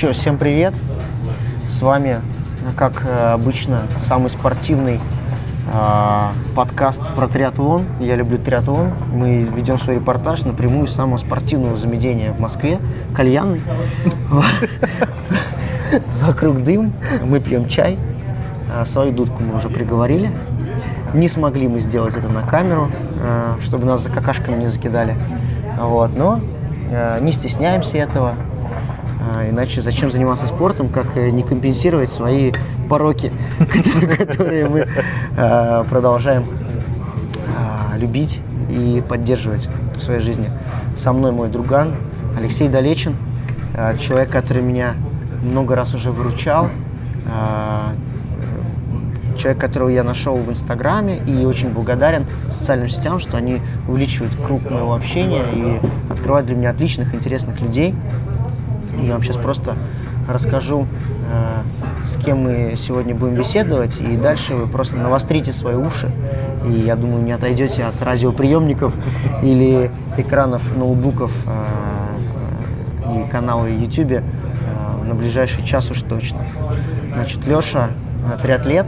Че, всем привет! С вами, как э, обычно, самый спортивный э, подкаст про триатлон. Я люблю триатлон. Мы ведем свой репортаж напрямую из самого спортивного заведения в Москве, кальянный. Вокруг дым, мы пьем чай. А свою дудку мы уже приговорили. Не смогли мы сделать это на камеру, э, чтобы нас за какашками не закидали. Вот, но э, не стесняемся этого. А, иначе зачем заниматься спортом, как э, не компенсировать свои пороки, которые мы а, продолжаем а, любить и поддерживать в своей жизни. Со мной мой друган Алексей Долечин, человек, который меня много раз уже выручал, человек, которого я нашел в Инстаграме и очень благодарен социальным сетям, что они увеличивают круг моего общения и открывают для меня отличных, интересных людей. Я вам сейчас просто расскажу, э, с кем мы сегодня будем беседовать, и дальше вы просто навострите свои уши, и я думаю, не отойдете от радиоприемников или экранов ноутбуков э, и канала YouTube э, на ближайший час уж точно. Значит, Леша триатлет,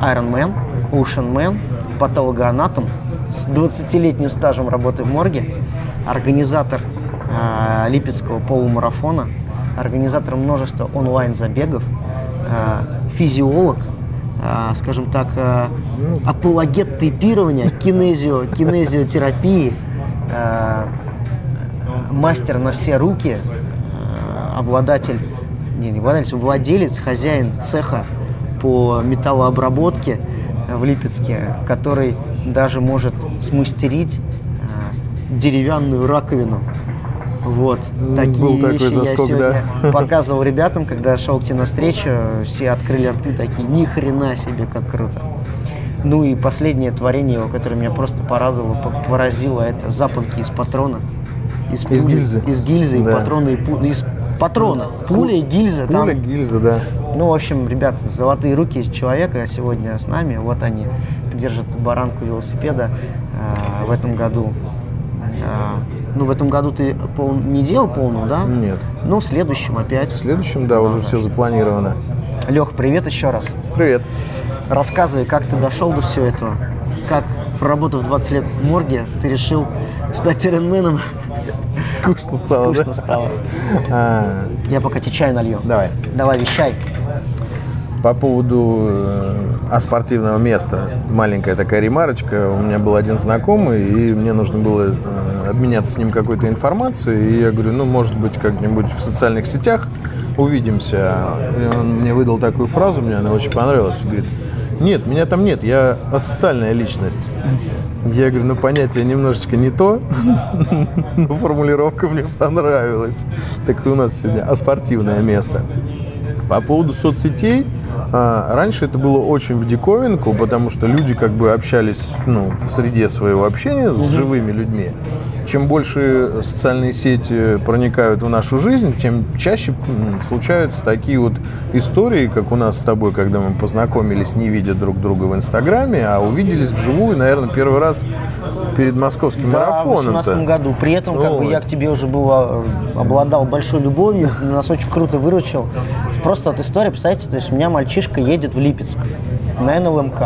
Ironman, Oceanman, патологоанатом с 20-летним стажем работы в морге, организатор э, Липецкого полумарафона, организатор множества онлайн-забегов, э, физиолог, э, скажем так, э, апологет тейпирования, кинезио, кинезиотерапии, мастер на все руки, обладатель, не, не обладатель, владелец, хозяин цеха по металлообработке в Липецке, который даже может смастерить деревянную раковину. Вот, такие Был такой вещи заскок, я сегодня да. показывал ребятам, когда шел к тебе навстречу, все открыли рты такие, ни хрена себе, как круто. Ну и последнее творение его, которое меня просто порадовало, по- поразило, это запонки из патрона. Из пули, гильзы. Из гильзы, и Да. патроны, и пу- из патрона. Пуля и гильза. там- Пуля, гильза, да. ну, в общем, ребят, золотые руки человека сегодня с нами. Вот они держат баранку велосипеда э, в этом году. Э, ну, в этом году ты пол- не делал полную, да? Нет. Ну, в следующем опять. В следующем, да, уже все запланировано. Лех, привет еще раз. Привет. Рассказывай, как ты дошел до всего этого. Как, проработав 20 лет в морге, ты решил стать иронменом? Скучно стало, Скучно да? стало. А, Я пока тебе чай налью. давай. Давай, вещай. По поводу э, а спортивного места. Маленькая такая ремарочка. У меня был один знакомый, и мне нужно было э, обменяться с ним какой-то информацией. И я говорю, ну, может быть, как-нибудь в социальных сетях увидимся. И он мне выдал такую фразу, мне она очень понравилась. Говорит, нет, меня там нет, я асоциальная личность. Я говорю, ну понятие немножечко не то, но формулировка мне понравилась. Так и у нас сегодня а спортивное место. По поводу соцсетей, а, раньше это было очень в диковинку, потому что люди как бы общались ну, в среде своего общения с живыми людьми. Чем больше социальные сети проникают в нашу жизнь, тем чаще случаются такие вот истории, как у нас с тобой, когда мы познакомились, не видя друг друга в Инстаграме, а увиделись вживую, наверное, первый раз перед московским Да, в марафоном. 2018 году. При этом, как бы, я к тебе уже был, а, обладал большой любовью, нас очень круто выручил. Просто вот история, представляете, то есть у меня мальчишка едет в Липецк на НЛМК.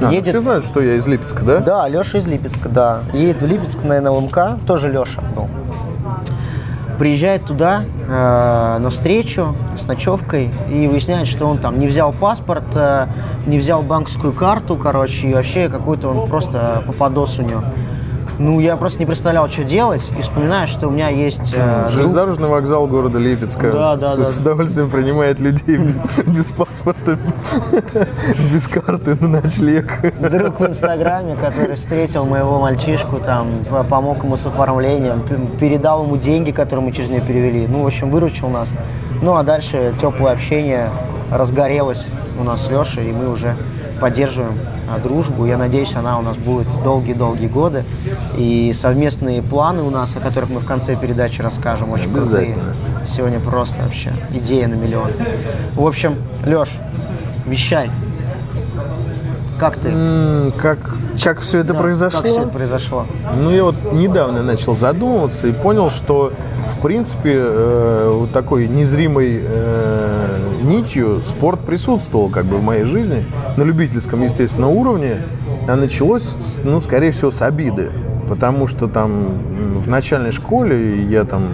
А, едет... Все знают, что я из Липецка, да? Да, Леша из Липецка, да. Едет в Липецк на НЛМК, тоже Леша был. Приезжает туда э, на встречу с ночевкой и выясняет, что он там не взял паспорт, э, не взял банковскую карту, короче, и вообще какой-то он просто попадос у него. Ну, я просто не представлял, что делать, и вспоминаю, что у меня есть э, друг- Железнодорожный вокзал города Липецка Да, да, с, да. с удовольствием принимает людей без паспорта, без карты на ночлег. друг в Инстаграме, который встретил моего мальчишку, там, по- помог ему с оформлением, передал ему деньги, которые мы через нее перевели. Ну, в общем, выручил нас. Ну, а дальше теплое общение разгорелось у нас с Лешей, и мы уже поддерживаем а, дружбу. Я надеюсь, она у нас будет долгие-долгие годы. И совместные планы у нас, о которых мы в конце передачи расскажем, очень крутые. Сегодня просто вообще идея на миллион. В общем, Леш, вещай. Как ты? Как, как все это Да, произошло? Как все это произошло? Ну, я вот недавно начал задумываться и понял, что в принципе, э, вот такой незримой э, нитью спорт присутствовал как бы в моей жизни на любительском, естественно, уровне. А началось, ну, скорее всего, с обиды. Потому что там в начальной школе я там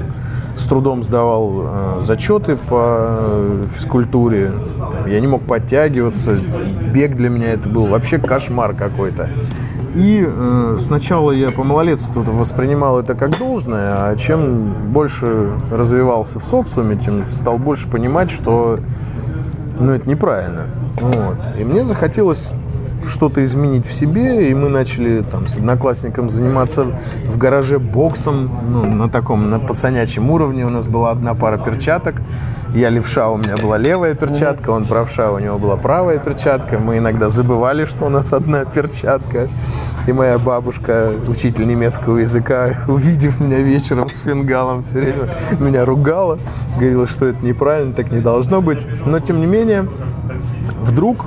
с трудом сдавал э, зачеты по э, физкультуре. Я не мог подтягиваться. Бег для меня это был вообще кошмар какой-то. И э, сначала я по малолетству воспринимал это как должное, а чем больше развивался в социуме, тем стал больше понимать, что ну, это неправильно. Вот. И мне захотелось что-то изменить в себе, и мы начали там с одноклассником заниматься в гараже боксом, ну, на таком, на пацанячьем уровне. У нас была одна пара перчаток. Я левша, у меня была левая перчатка, он правша, у него была правая перчатка. Мы иногда забывали, что у нас одна перчатка. И моя бабушка, учитель немецкого языка, увидев меня вечером с фингалом, все время меня ругала, говорила, что это неправильно, так не должно быть. Но, тем не менее, вдруг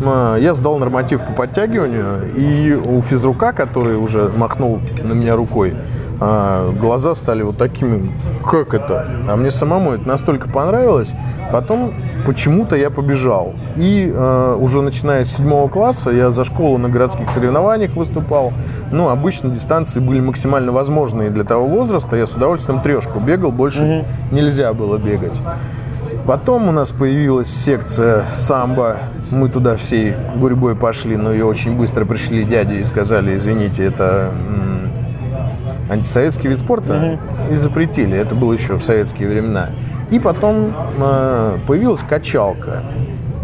я сдал норматив по подтягиванию, и у физрука, который уже махнул на меня рукой, а, глаза стали вот такими, как это? А мне самому это настолько понравилось. Потом почему-то я побежал. И э, уже начиная с седьмого класса я за школу на городских соревнованиях выступал. Ну, обычно дистанции были максимально возможные для того возраста. Я с удовольствием трешку бегал, больше mm нельзя было бегать. Потом у нас появилась секция самбо. Мы туда всей гурьбой пошли, но и очень быстро пришли дяди и сказали, извините, это антисоветский вид спорта, mm-hmm. и запретили. Это было еще в советские времена. И потом э, появилась качалка.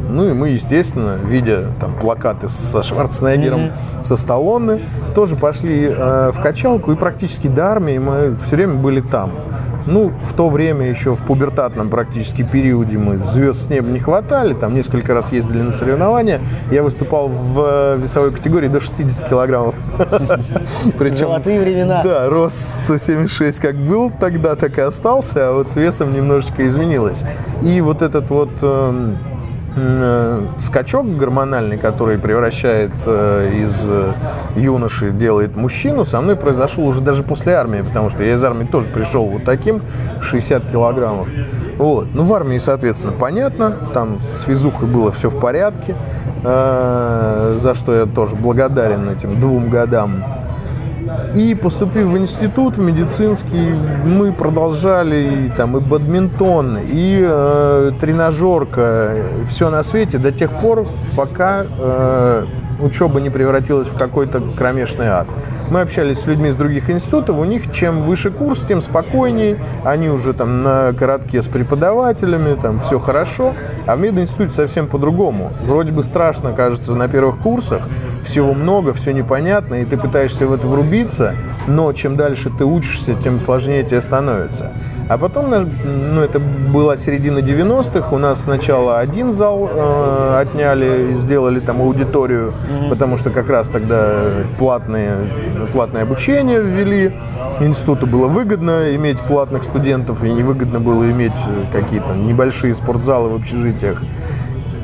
Ну и мы, естественно, видя там плакаты со Шварценеггером, mm-hmm. со Сталлоне, тоже пошли э, в качалку, и практически до армии мы все время были там. Ну, в то время еще в пубертатном практически периоде мы звезд с неба не хватали, там несколько раз ездили на соревнования. Я выступал в э, весовой категории до 60 килограммов. Причем, Золотые времена. Да, рост 176 как был тогда, так и остался, а вот с весом немножечко изменилось. И вот этот вот эм, скачок гормональный, который превращает э, из э, юноши, делает мужчину, со мной произошел уже даже после армии, потому что я из армии тоже пришел вот таким, 60 килограммов. Вот. Ну, в армии, соответственно, понятно, там с физухой было все в порядке, за что я тоже благодарен этим двум годам и поступив в институт, в медицинский, мы продолжали и, там, и бадминтон, и э, тренажерка, все на свете до тех пор, пока э, учеба не превратилась в какой-то кромешный ад. Мы общались с людьми из других институтов, у них чем выше курс, тем спокойнее, они уже там на коротке с преподавателями, там все хорошо, а в мединституте совсем по-другому. Вроде бы страшно, кажется, на первых курсах, всего много, все непонятно, и ты пытаешься в это врубиться, но чем дальше ты учишься, тем сложнее тебе становится. А потом, ну, это была середина 90-х, у нас сначала один зал э, отняли, сделали там аудиторию, mm-hmm. потому что как раз тогда платные, платное обучение ввели. Институту было выгодно иметь платных студентов, и невыгодно было иметь какие-то небольшие спортзалы в общежитиях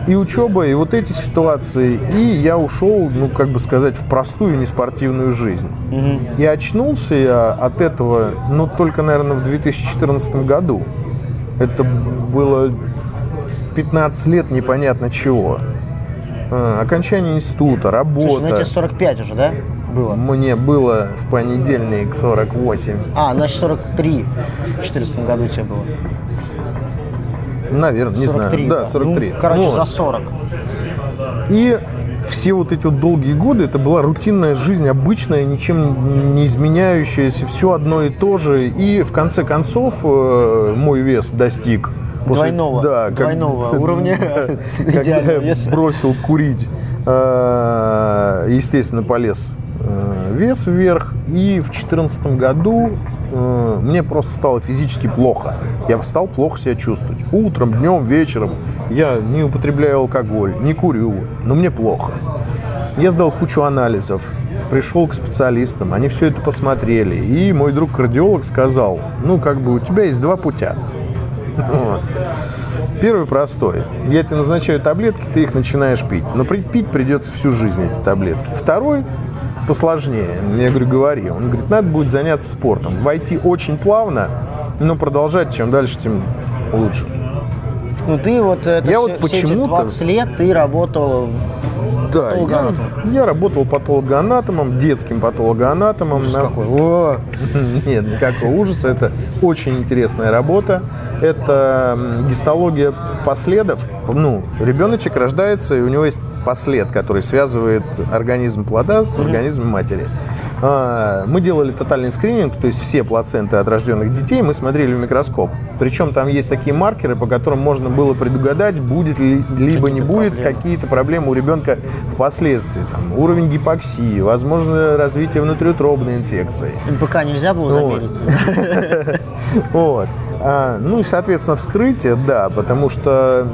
и учеба, и вот эти ситуации. И я ушел, ну, как бы сказать, в простую неспортивную жизнь. Угу. И очнулся я от этого, ну, только, наверное, в 2014 году. Это было 15 лет непонятно чего. А, окончание института, работа. Слушай, ну тебе 45 уже, да? Было? Мне было в понедельник 48. А, значит 43 в 2014 году у тебя было. Наверное, не 43, знаю. Да, 43. Ну, короче, вот. за 40. И все вот эти вот долгие годы это была рутинная жизнь, обычная, ничем не изменяющаяся, все одно и то же. И в конце концов э, мой вес достиг после, двойного, да, как, двойного уровня. Да, когда я бросил курить, э, естественно, полез э, вес вверх. И в 2014 году э, мне просто стало физически плохо. Я стал плохо себя чувствовать. Утром, днем, вечером я не употребляю алкоголь, не курю, но мне плохо. Я сдал кучу анализов, пришел к специалистам, они все это посмотрели. И мой друг-кардиолог сказал, ну, как бы у тебя есть два путя. Вот. Первый простой. Я тебе назначаю таблетки, ты их начинаешь пить. Но пить придется всю жизнь эти таблетки. Второй посложнее. Я говорю, говори. Он говорит, надо будет заняться спортом. Войти очень плавно, Но продолжать, чем дальше, тем лучше. Ну ты вот это Я все, вот почему-то- 20 лет ты работал Да, я, я работал патологоанатомом, детским патологоанатомом. Ужас на- какой. О, Нет, никакого ужаса. Это очень интересная работа. Это гистология последов. Ну, ребеночек рождается, и у него есть послед, который связывает организм плода с организмом матери. А, Мы делали тотальный скрининг, то есть все плаценты от рожденных детей мы смотрели в микроскоп. Причем там есть такие маркеры, по которым можно было предугадать, будет ли, либо не Какие-то будет проблемы. какие-то проблемы у ребенка впоследствии. Там, уровень гипоксии, возможно развитие внутриутробной инфекции. МПК нельзя было замерить? Вот. А, ну и, соответственно, вскрытие, да, потому что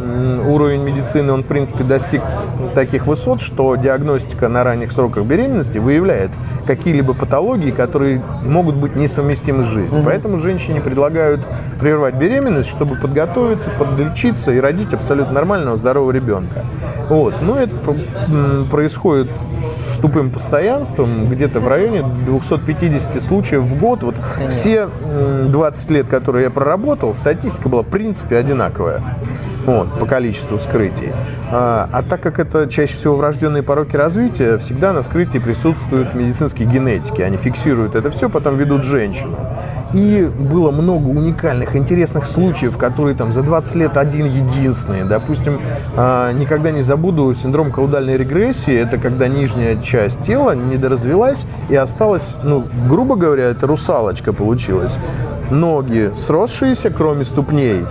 уровень медицины, он, в принципе, достиг таких высот, что диагностика на ранних сроках беременности выявляет какие-либо патологии, которые могут быть несовместимы с жизнью. Поэтому женщине предлагают прервать беременность, чтобы подготовиться, подлечиться и родить абсолютно нормального, здорового ребенка. Вот. Но это происходит с тупым постоянством, где-то в районе 250 случаев в год. Вот все м, 20 лет, которые я проработал, статистика была в принципе одинаковая. Вот, по количеству вскрытий. А, а так как это чаще всего врожденные пороки развития, всегда на вскрытии присутствуют медицинские генетики. Они фиксируют это все, потом ведут женщину. И было много уникальных, интересных случаев, которые там за 20 лет один единственный. Допустим, а, никогда не забуду синдром каудальной регрессии. Это когда нижняя часть тела недоразвилась и осталась, ну, грубо говоря, это русалочка получилась. Ноги сросшиеся, кроме ступней,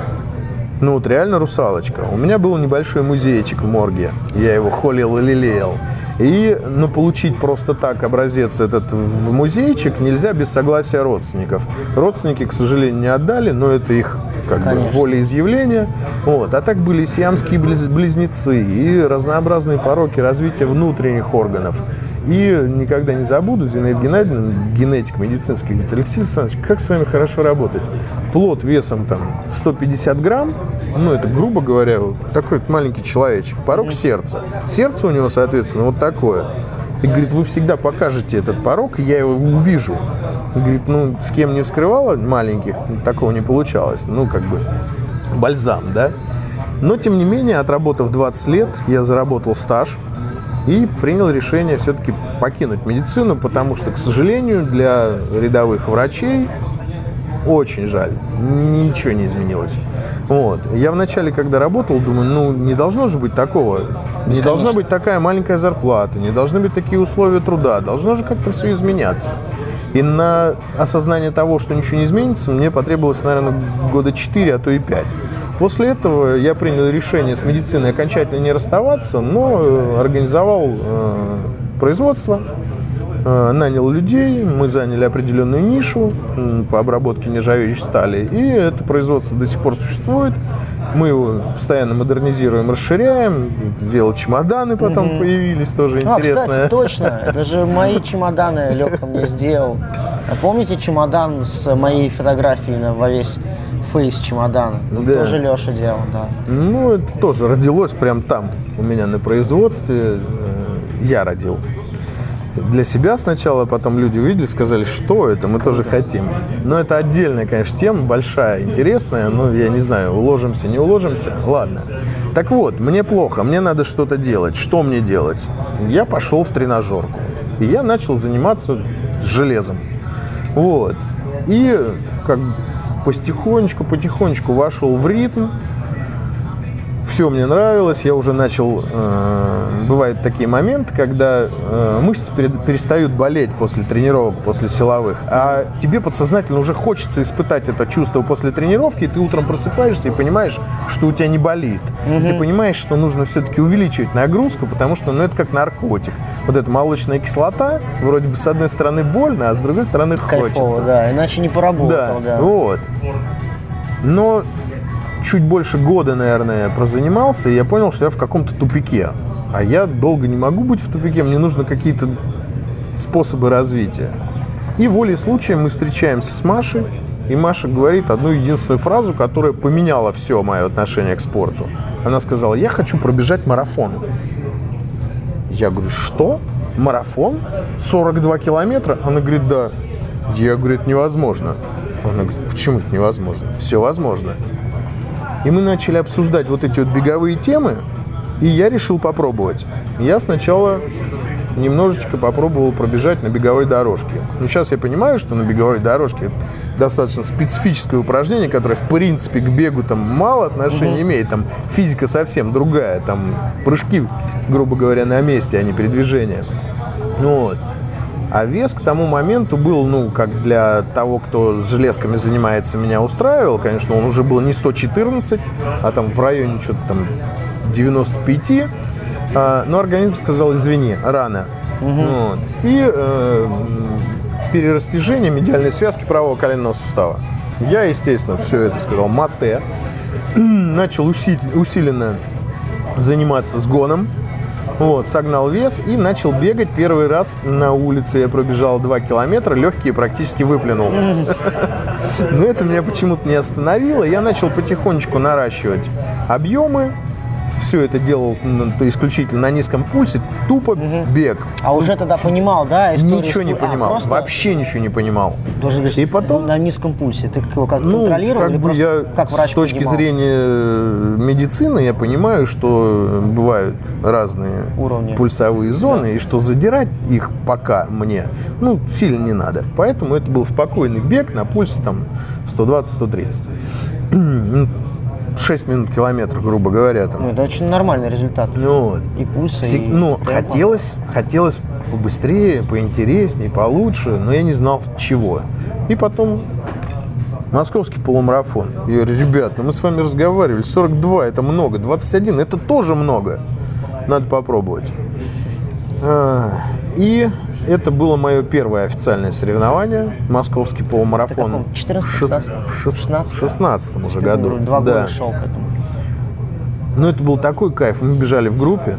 ну вот реально русалочка. У меня был небольшой музейчик в морге. Я его холил и лелеял. И, ну, получить просто так образец этот в музейчик нельзя без согласия родственников. Родственники, к сожалению, не отдали, но это их как бы Конечно. волеизъявление. Вот. А так были сиамские близ- близнецы и разнообразные пороки развития внутренних органов. И никогда не забуду, Зинаида Геннадьевна, генетик медицинский, говорит, Алексей Александрович, как с вами хорошо работать? Плод весом там 150 грамм, ну это, грубо говоря, вот такой вот маленький человечек, порог сердца. Сердце у него, соответственно, вот такое. И говорит, вы всегда покажете этот порог, и я его увижу. И говорит, ну, с кем не вскрывала маленьких, такого не получалось. Ну, как бы, бальзам, да? Но, тем не менее, отработав 20 лет, я заработал стаж и принял решение все-таки покинуть медицину, потому что, к сожалению, для рядовых врачей очень жаль, ничего не изменилось. Вот. Я вначале, когда работал, думаю, ну, не должно же быть такого. Не должна быть такая маленькая зарплата, не должны быть такие условия труда, должно же как-то все изменяться. И на осознание того, что ничего не изменится, мне потребовалось, наверное, года 4, а то и 5. После этого я принял решение с медициной окончательно не расставаться, но э, организовал э, производство, э, нанял людей, мы заняли определенную нишу по обработке нержавеющей стали, и это производство до сих пор существует. Мы его постоянно модернизируем, расширяем, велочемоданы потом появились, тоже А, кстати, точно, это же мои чемоданы Лёха мне сделал. А помните чемодан с моей фотографией на во весь фейс чемодана? Да. Тоже Леша делал, да. Ну, это тоже родилось прям там, у меня на производстве. Э, Я родил. Для себя сначала, потом люди увидели, сказали, что это, мы тоже хотим. Но это отдельная, конечно, тема, большая, интересная. Ну, я не знаю, уложимся, не уложимся. Ладно. Так вот, мне плохо, мне надо что-то делать. Что мне делать? Я пошел в тренажерку. И я начал заниматься железом. Вот. И как бы потихонечку, потихонечку вошел в ритм. Все мне нравилось, я уже начал... э, бывают такие моменты, когда э, мышцы пере- перестают болеть после тренировок, после силовых, а тебе подсознательно уже хочется испытать это чувство после тренировки, и ты утром просыпаешься и понимаешь, что у тебя не болит. Ты понимаешь, что нужно все-таки увеличивать нагрузку, потому что ну, это как наркотик. Вот эта молочная кислота, вроде бы с одной стороны больно, а с другой стороны Кайфово, хочется. да, иначе не поработал, да. Вот. Но чуть больше года, наверное, прозанимался, и я понял, что я в каком-то тупике. А я долго не могу быть в тупике, мне нужны какие-то способы развития. И волей случая мы встречаемся с Машей, и Маша говорит одну единственную фразу, которая поменяла все мое отношение к спорту. Она сказала, я хочу пробежать марафон. Я говорю, что? Марафон? 42 километра? Она говорит, да. Я говорю, это невозможно. Она говорит, почему это невозможно? Все возможно. И мы начали обсуждать вот эти вот беговые темы, и я решил попробовать. Я сначала немножечко попробовал пробежать на беговой дорожке. Но сейчас я понимаю, что на беговой дорожке это достаточно специфическое упражнение, которое в принципе к бегу там мало отношения угу. имеет. Там физика совсем другая, там прыжки, грубо говоря, на месте, а не передвижение. Ну вот. А вес к тому моменту был, ну, как для того, кто с железками занимается, меня устраивал. Конечно, он уже был не 114, а там в районе что-то там 95. А, но организм сказал, извини, рано. Угу. Вот. И э, перерастяжение медиальной связки правого коленного сустава. Я, естественно, все это сказал мате. Начал усиленно заниматься сгоном. Вот, согнал вес и начал бегать. Первый раз на улице я пробежал 2 километра, легкие практически выплюнул. Но это меня почему-то не остановило. Я начал потихонечку наращивать объемы, все это делал исключительно на низком пульсе, тупо угу. бег. А уже тогда понимал, да? Историю, ничего не а, понимал, а, просто... вообще ничего не понимал. Говорить, и потом на низком пульсе. Ты его как ну, контролировал? Как бы я как врач с точки понимал? зрения медицины я понимаю, что бывают разные Уровни. пульсовые зоны, да. и что задирать их пока мне, ну, сильно не надо. Поэтому это был спокойный бег на пульсе там 120-130. 6 минут километр, грубо говоря. Там. Ну, это очень нормальный результат. Ну, и пульса, и Ну, темпа. хотелось, хотелось побыстрее, поинтереснее, получше, но я не знал чего. И потом московский полумарафон. Я говорю, ребят, ну мы с вами разговаривали, 42 это много, 21 это тоже много. Надо попробовать. А, и это было мое первое официальное соревнование, московский полумарафон. В 14 16 16 уже году. Два года да. шел к этому. Ну, это был такой кайф. Мы бежали в группе,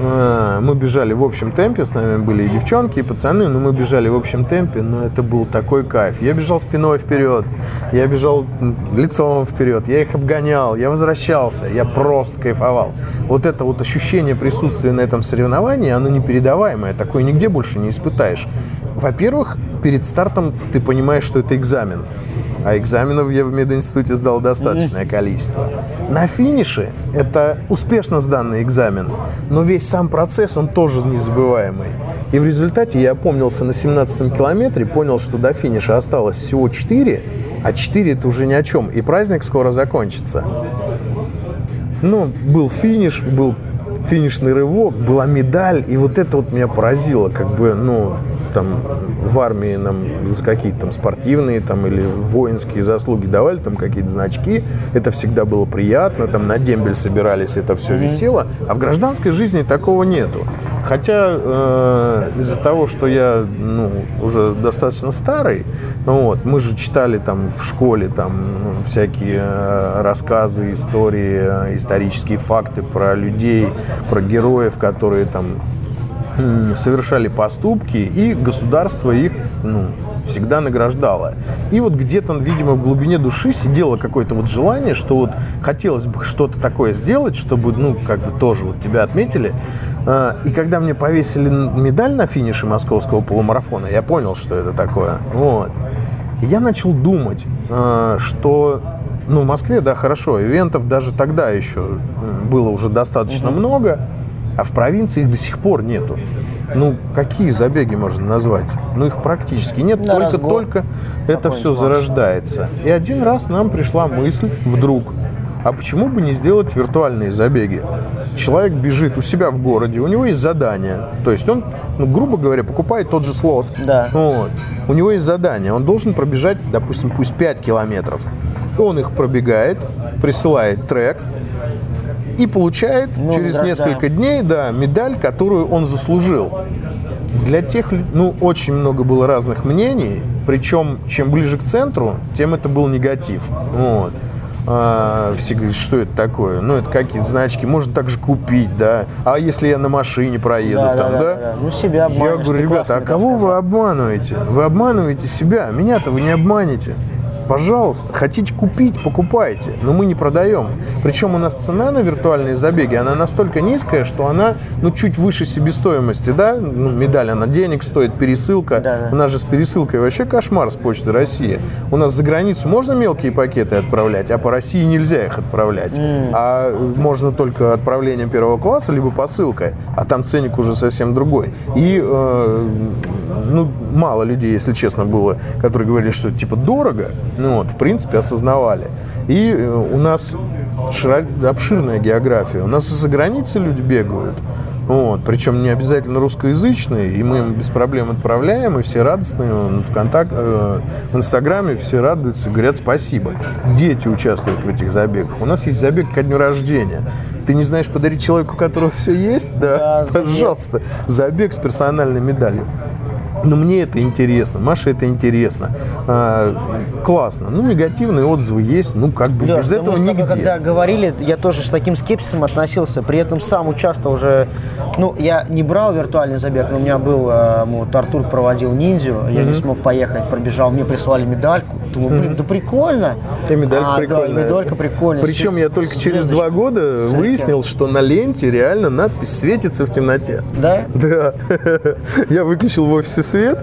мы бежали в общем темпе, с нами были и девчонки, и пацаны, но мы бежали в общем темпе, но это был такой кайф. Я бежал спиной вперед, я бежал лицом вперед, я их обгонял, я возвращался, я просто кайфовал. Вот это вот ощущение присутствия на этом соревновании, оно непередаваемое, такое нигде больше не испытаешь. Во-первых, перед стартом ты понимаешь, что это экзамен. А экзаменов я в мединституте сдал достаточное количество. На финише это успешно сданный экзамен, но весь сам процесс, он тоже незабываемый. И в результате я опомнился на 17-м километре, понял, что до финиша осталось всего 4, а 4 это уже ни о чем, и праздник скоро закончится. Ну, был финиш, был финишный рывок, была медаль, и вот это вот меня поразило, как бы, ну, там в армии нам за какие-то там спортивные там или воинские заслуги давали там какие-то значки. Это всегда было приятно, там на дембель собирались, это все висело. А в гражданской жизни такого нету. Хотя э, из-за того, что я ну, уже достаточно старый, ну, вот, мы же читали там в школе там ну, всякие э, рассказы, истории, э, исторические факты про людей, про героев, которые там совершали поступки, и государство их ну, всегда награждало. И вот где-то, видимо, в глубине души сидело какое-то вот желание, что вот хотелось бы что-то такое сделать, чтобы, ну, как бы тоже вот тебя отметили. А, и когда мне повесили медаль на финише московского полумарафона, я понял, что это такое. Вот. И я начал думать, а, что ну, в Москве, да, хорошо, ивентов даже тогда еще было уже достаточно угу. много. А в провинции их до сих пор нету. Ну, какие забеги можно назвать? Ну, их практически нет, только-только это все зарождается. И один раз нам пришла мысль вдруг, а почему бы не сделать виртуальные забеги? Человек бежит у себя в городе, у него есть задание. То есть он, ну, грубо говоря, покупает тот же слот. Да. Вот. У него есть задание. Он должен пробежать, допустим, пусть 5 километров. Он их пробегает, присылает трек, и получает ну, через да, несколько дней да, медаль, которую он заслужил. Для тех, ну, очень много было разных мнений, причем чем ближе к центру, тем это был негатив. Вот. А, все говорят, что это такое? Ну, это какие-то значки, можно также купить, да. А если я на машине проеду да, там, да? да? да. Ну, себя Я говорю, ребята, а кого вы обманываете? Вы обманываете себя, меня-то вы не обманете. Пожалуйста, хотите купить, покупайте, но мы не продаем. Причем у нас цена на виртуальные забеги, она настолько низкая, что она, ну, чуть выше себестоимости, да, ну, медаль, она денег стоит, пересылка. Да, да. У нас же с пересылкой вообще кошмар с Почты России. У нас за границу можно мелкие пакеты отправлять, а по России нельзя их отправлять. А можно только отправлением первого класса, либо посылкой, а там ценник уже совсем другой. И, э, ну, мало людей, если честно, было, которые говорили, что типа дорого, ну вот, в принципе, осознавали. И э, у нас широ- обширная география. У нас и за границей люди бегают. Вот, причем не обязательно русскоязычные, и мы им без проблем отправляем, и все радостные. Вон, В, контакт, э, в Инстаграме все радуются, говорят спасибо. Дети участвуют в этих забегах. У нас есть забег ко дню рождения. Ты не знаешь подарить человеку, у которого все есть? Да, Да, пожалуйста. Забег с персональной медалью. Но мне это интересно, Маше это интересно. А, классно. Ну, негативные отзывы есть, ну, как бы Лёш, без ну этого мы с тобой нигде. когда говорили, я тоже с таким скепсисом относился. При этом сам участвовал уже... Ну, я не брал виртуальный забег, но у меня был... э, Вот Артур проводил ниндзю, я не смог поехать, пробежал, мне прислали медальку. Думаю, блин, да прикольно. И медалька А, прикольная. Да, медалька прикольная. Причем я только через два года выяснил, что на ленте реально надпись светится в темноте. Да? Да. Я выключил в офисе свет,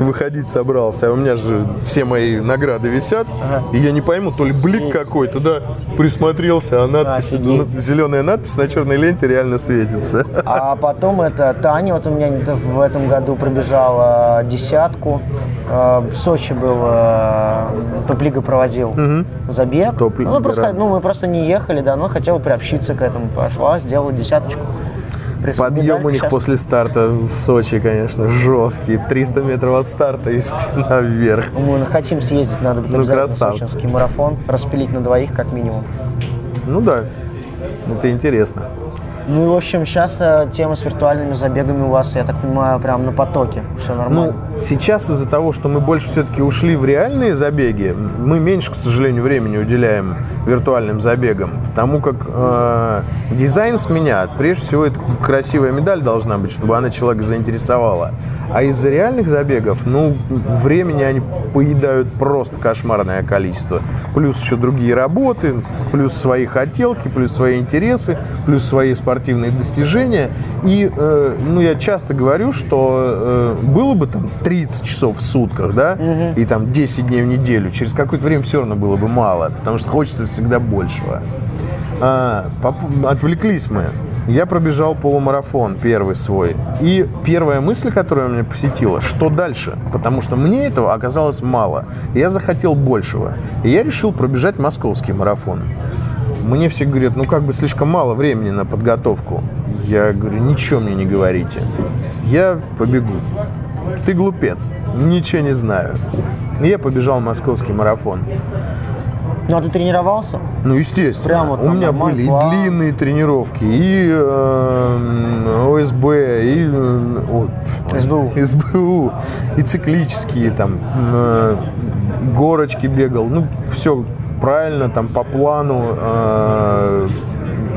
выходить собрался, а у меня же все мои награды висят, и я не пойму, то ли блик какой-то, да, присмотрелся, а надпись, Офигеть. ну, зеленая надпись на черной ленте реально светится. А потом это Таня, вот у меня в этом году пробежала десятку. Э, В Сочи был, э, топ-лига проводил забег. Топ-лига, ну, просто, ну, мы просто не ехали, да, но хотела приобщиться к этому. Пошла, сделала десяточку. Подъем у них щас- после старта в Сочи, конечно, жесткий. 300 метров от старта и стена вверх. Мы хотим съездить, надо будет Ну, обязательно сочинский марафон, распилить на двоих как минимум. Ну да, это интересно. Ну и, в общем, сейчас тема с виртуальными забегами у вас, я так понимаю, прям на потоке. Все Ну, нормально. сейчас из-за того, что мы больше все-таки ушли в реальные забеги, мы меньше, к сожалению, времени уделяем виртуальным забегам, потому как э, дизайн с меня, прежде всего, это красивая медаль должна быть, чтобы она человека заинтересовала. А из-за реальных забегов, ну, времени они поедают просто кошмарное количество. Плюс еще другие работы, плюс свои хотелки, плюс свои интересы, плюс свои спортивные достижения. И, э, ну, я часто говорю, что э, было бы там 30 часов в сутках, да, и там 10 дней в неделю, через какое-то время все равно было бы мало, потому что хочется всегда большего. А, отвлеклись мы. Я пробежал полумарафон первый свой. И первая мысль, которая меня посетила, что дальше? Потому что мне этого оказалось мало. Я захотел большего. И я решил пробежать московский марафон. Мне все говорят, ну как бы слишком мало времени на подготовку. Я говорю, ничего мне не говорите. Я побегу. Ты глупец, ничего не знаю. И я побежал московский марафон. Ну, а ты тренировался? Ну, естественно. Прям вот У меня были и план. длинные тренировки, и э, ОСБ, и э, о, СБУ. СБУ, и циклические, там, э, горочки бегал. Ну, все правильно, там, по плану. э,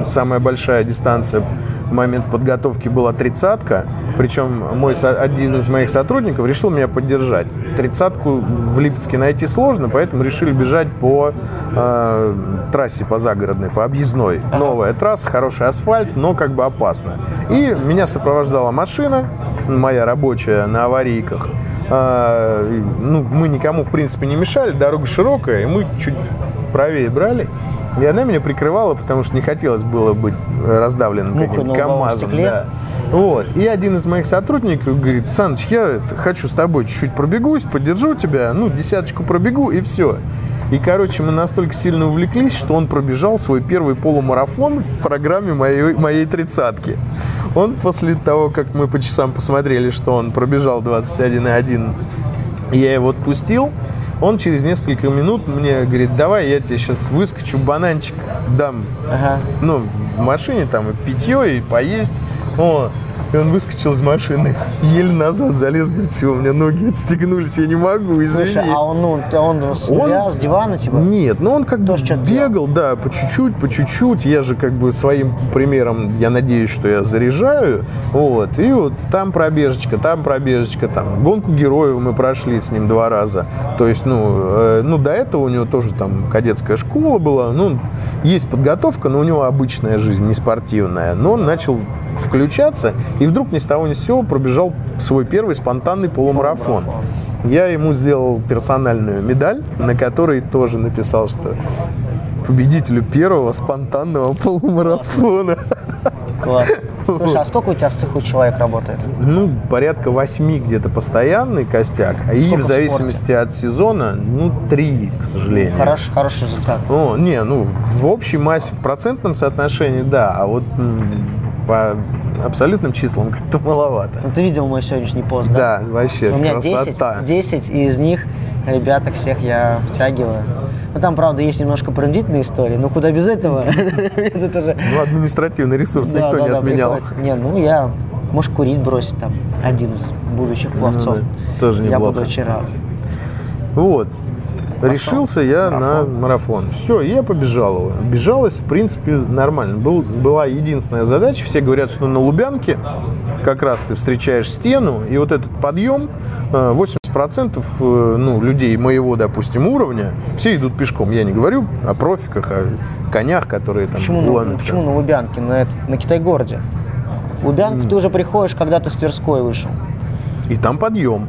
самая большая дистанция в момент подготовки была тридцатка. Причем мой, один из моих сотрудников решил меня поддержать. Тридцатку в Липецке найти сложно, поэтому решили бежать по э, трассе по загородной, по объездной. Новая трасса, хороший асфальт, но как бы опасно. И меня сопровождала машина, моя рабочая, на аварийках. И, ну, мы никому, в принципе, не мешали, дорога широкая, и мы чуть правее брали. И она меня прикрывала, потому что не хотелось было быть раздавленным Мухой каким-то КАМАЗом. Да. Вот. И один из моих сотрудников говорит, Саныч, я хочу с тобой чуть-чуть пробегусь, поддержу тебя, ну, десяточку пробегу, и все. И, короче, мы настолько сильно увлеклись, что он пробежал свой первый полумарафон в программе моей, моей тридцатки. Он после того, как мы по часам посмотрели, что он пробежал 21,1, я его отпустил, он через несколько минут мне говорит, давай я тебе сейчас выскочу, бананчик дам Ага. ну, в машине там и питье, и поесть. Вот. И он выскочил из машины, еле назад залез, говорит, все, у меня ноги отстегнулись, я не могу, извини. Слушай, а он, ну, он Он- с дивана, типа? Нет, ну он как бы бегал, да, по чуть-чуть, по чуть-чуть. Я же как бы своим примером, я надеюсь, что я заряжаю. Вот. И вот там пробежечка, там пробежечка, там гонку героев мы прошли с ним два раза. То есть, ну, э, ну до этого у него тоже там кадетская школа была. Ну, есть подготовка, но у него обычная жизнь, не спортивная. Но он начал включаться и вдруг ни с того ни с сего пробежал свой первый спонтанный полумарафон. Я ему сделал персональную медаль, на которой тоже написал, что победителю первого спонтанного полумарафона. Класс. Слушай, а сколько у тебя в цеху человек работает? Ну, порядка восьми где-то постоянный костяк, а и Сколько в в зависимости от сезона, ну, три, к сожалению. Хороший, хороший результат. О, не, ну, в общей массе, в процентном соотношении, да, а вот по абсолютным числам как-то маловато. Ну, ты видел мой сегодняшний пост, да? Да, вообще, У меня красота. 10, 10, и из них ребяток всех я втягиваю. Ну, там, правда, есть немножко принудительные истории, но куда без этого? Ну, административный ресурс никто не отменял. Не, ну я, может, курить бросить там, один из будущих пловцов. Ну тоже Я неплохо. буду очень рад. Вот. Решился я на марафон. Все, я побежал его. Бежалось, в принципе, нормально. Был, была единственная задача. Все говорят, что на Лубянке как раз ты встречаешь стену, и вот этот подъем, э, 80% э, ну, людей моего, допустим, уровня, все идут пешком. Я не говорю о профиках, о конях, которые там Почему, на, ломятся. почему на Лубянке, на, этот- на Китай-городе? Лубянку ты уже приходишь, когда ты с Тверской вышел. И там подъем.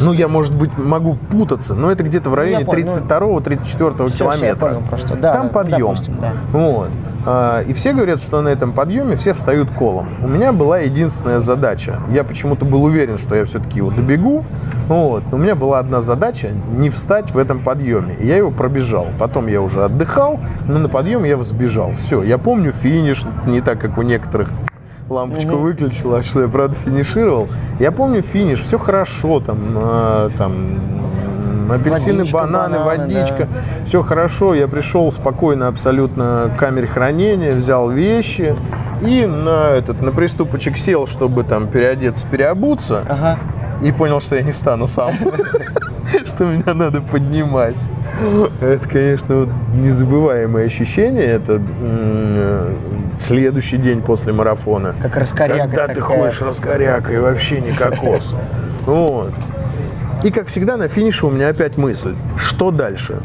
Ну, я, может быть, могу путаться, но это где-то в районе Ну, ну, 32-34 всё, всё, я километра. понял просто. Да, там подъем. допустим, да. Вот. А, И все говорят, что на этом подъеме все встают колом. У меня была единственная задача. Я почему-то был уверен, что я все-таки его добегу. Вот. У меня была одна задача – не встать в этом подъеме. И я его пробежал. Потом я уже отдыхал, но на подъем я взбежал. Все. Я помню финиш, не так, как у некоторых лампочку выключила, что я, правда, финишировал. Я помню финиш, все хорошо, там, а, там апельсины, Водичка, бананы, бананы, водичка, все хорошо. Я пришел спокойно абсолютно к камере хранения, взял вещи и на этот на приступочек сел, чтобы там переодеться, переобуться, Ага. и понял, что я не встану сам, что меня надо поднимать. Это, конечно, вот незабываемое ощущение. Это э, следующий день после марафона. Как раскоряка Когда ты такая. ходишь раскорякой, вообще не кокос. Вот. И, как всегда, на финише у меня опять мысль, что дальше?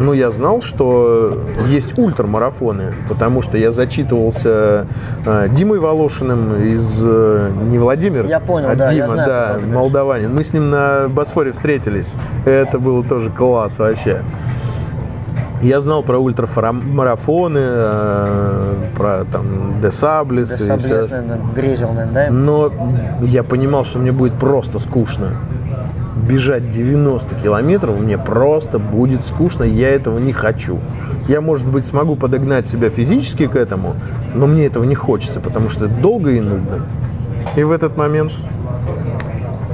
Ну, я знал, что есть ультрамарафоны, потому что я зачитывался э, Димой Волошиным из э, не Владимир, Я понял, а да, я Дима, знаю, да, молдаванин. Мы с ним на Босфоре встретились. Это было тоже класс вообще. Я знал про ультрамарафоны, э, про там Десаблис и все Десаблес, грезил, наверное, да? но я понимал, что мне будет просто скучно. Бежать 90 километров мне просто будет скучно, я этого не хочу. Я, может быть, смогу подогнать себя физически к этому, но мне этого не хочется, потому что это долго и нудно. И в этот момент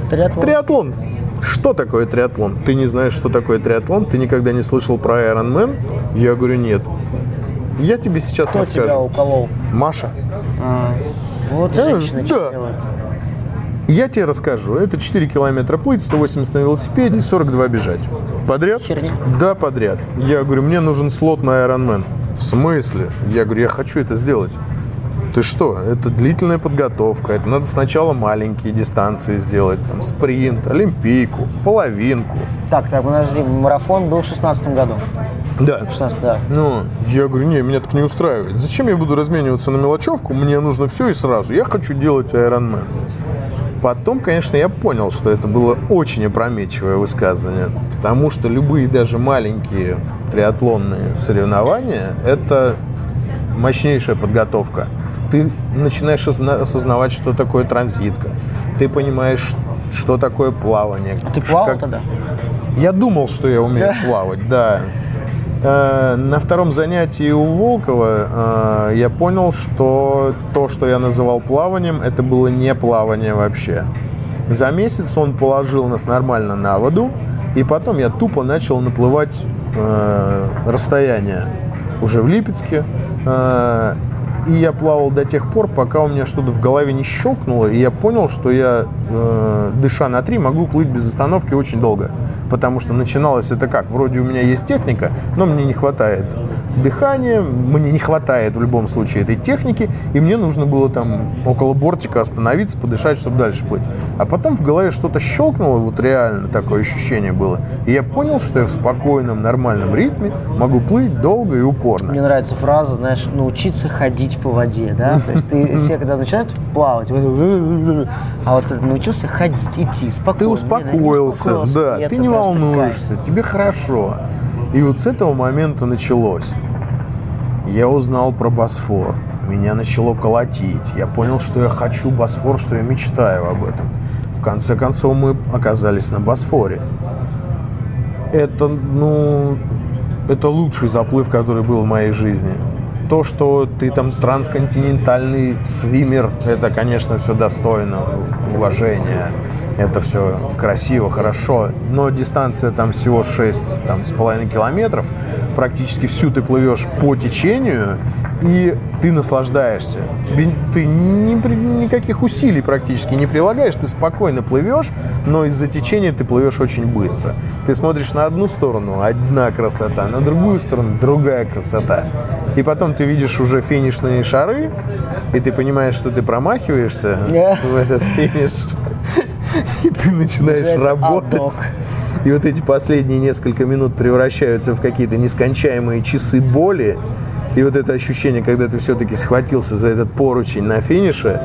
Триатлон. триатлон. Что такое триатлон? Ты не знаешь, что такое триатлон? Ты никогда не слышал про Ironman? Я говорю, нет. Я тебе сейчас Кто тебя расскажу. уколол? Маша. А, вот Э, женщины да. Я тебе расскажу. Это 4 километра плыть, 180 на велосипеде и 42 бежать. Подряд? Херня. Да, подряд. Я говорю, мне нужен слот на Ironman. В смысле? Я говорю, я хочу это сделать. Ты что? Это длительная подготовка. Это надо сначала маленькие дистанции сделать. Там спринт, олимпийку, половинку. Так, так, подожди, марафон был в шестнадцатом году. Да. 16, да. Ну, я говорю, не, меня так не устраивает. Зачем я буду размениваться на мелочевку? Мне нужно все и сразу. Я хочу делать Ironman. Потом, конечно, я понял, что это было очень опрометчивое высказывание, потому что любые даже маленькие триатлонные соревнования – это мощнейшая подготовка. Ты начинаешь осозна- осознавать, что такое транзитка. Ты понимаешь, что такое плавание. Ты плавал Как- тогда? я думал, что я умею плавать, да. Э, На втором занятии у Волкова э, я понял, что то, что я называл плаванием, это было не плавание вообще. За месяц он положил нас нормально на воду, и потом я тупо начал наплывать э, расстояние уже в Липецке. Э, и я плавал до тех пор, пока у меня что-то в голове не щелкнуло, и я понял, что я, дыша на три, могу плыть без остановки очень долго. Потому что начиналось это как? Вроде у меня есть техника, но мне не хватает дыхания, мне не хватает в любом случае этой техники, и мне нужно было там около бортика остановиться, подышать, чтобы дальше плыть. А потом в голове что-то щелкнуло, вот реально такое ощущение было. И я понял, что я в спокойном, нормальном ритме могу плыть долго и упорно. Мне нравится фраза, знаешь, научиться ходить по воде, да? То есть ты все, когда начинают плавать, а вот когда научился ходить, идти спокойно. Ты успокоился, да, ты не волнуешься, тебе хорошо. И вот с этого момента началось. Я узнал про Босфор. Меня начало колотить. Я понял, что я хочу Босфор, что я мечтаю об этом. В конце концов, мы оказались на Босфоре. Это, ну, это лучший заплыв, который был в моей жизни. То, что ты там трансконтинентальный свимер, это, конечно, все достойно уважения это все красиво, хорошо, но дистанция там всего 6 там, с половиной километров, практически всю ты плывешь по течению, и ты наслаждаешься. Тебе, ты ни, никаких усилий практически не прилагаешь, ты спокойно плывешь, но из-за течения ты плывешь очень быстро. Ты смотришь на одну сторону, одна красота, на другую сторону другая красота. И потом ты видишь уже финишные шары, и ты понимаешь, что ты промахиваешься yeah. в этот финиш и ты начинаешь работать. И вот эти последние несколько минут превращаются в какие-то нескончаемые часы боли. И вот это ощущение, когда ты все-таки схватился за этот поручень на финише,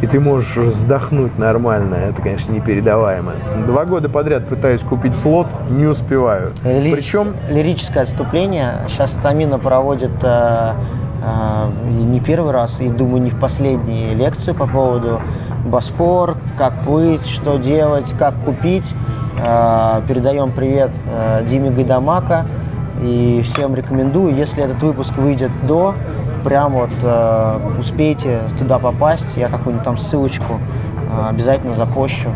и ты можешь вздохнуть нормально, это, конечно, непередаваемо. Два года подряд пытаюсь купить слот, не успеваю. Лирич... Причем... Лирическое отступление. Сейчас Тамина проводит э, э, не первый раз, и, думаю, не в последнюю лекцию по поводу Боспор, как плыть, что делать, как купить. А, передаем привет э, Диме Гайдамака и всем рекомендую, если этот выпуск выйдет до, прям вот э, успейте туда попасть, я какую-нибудь там ссылочку обязательно запощу.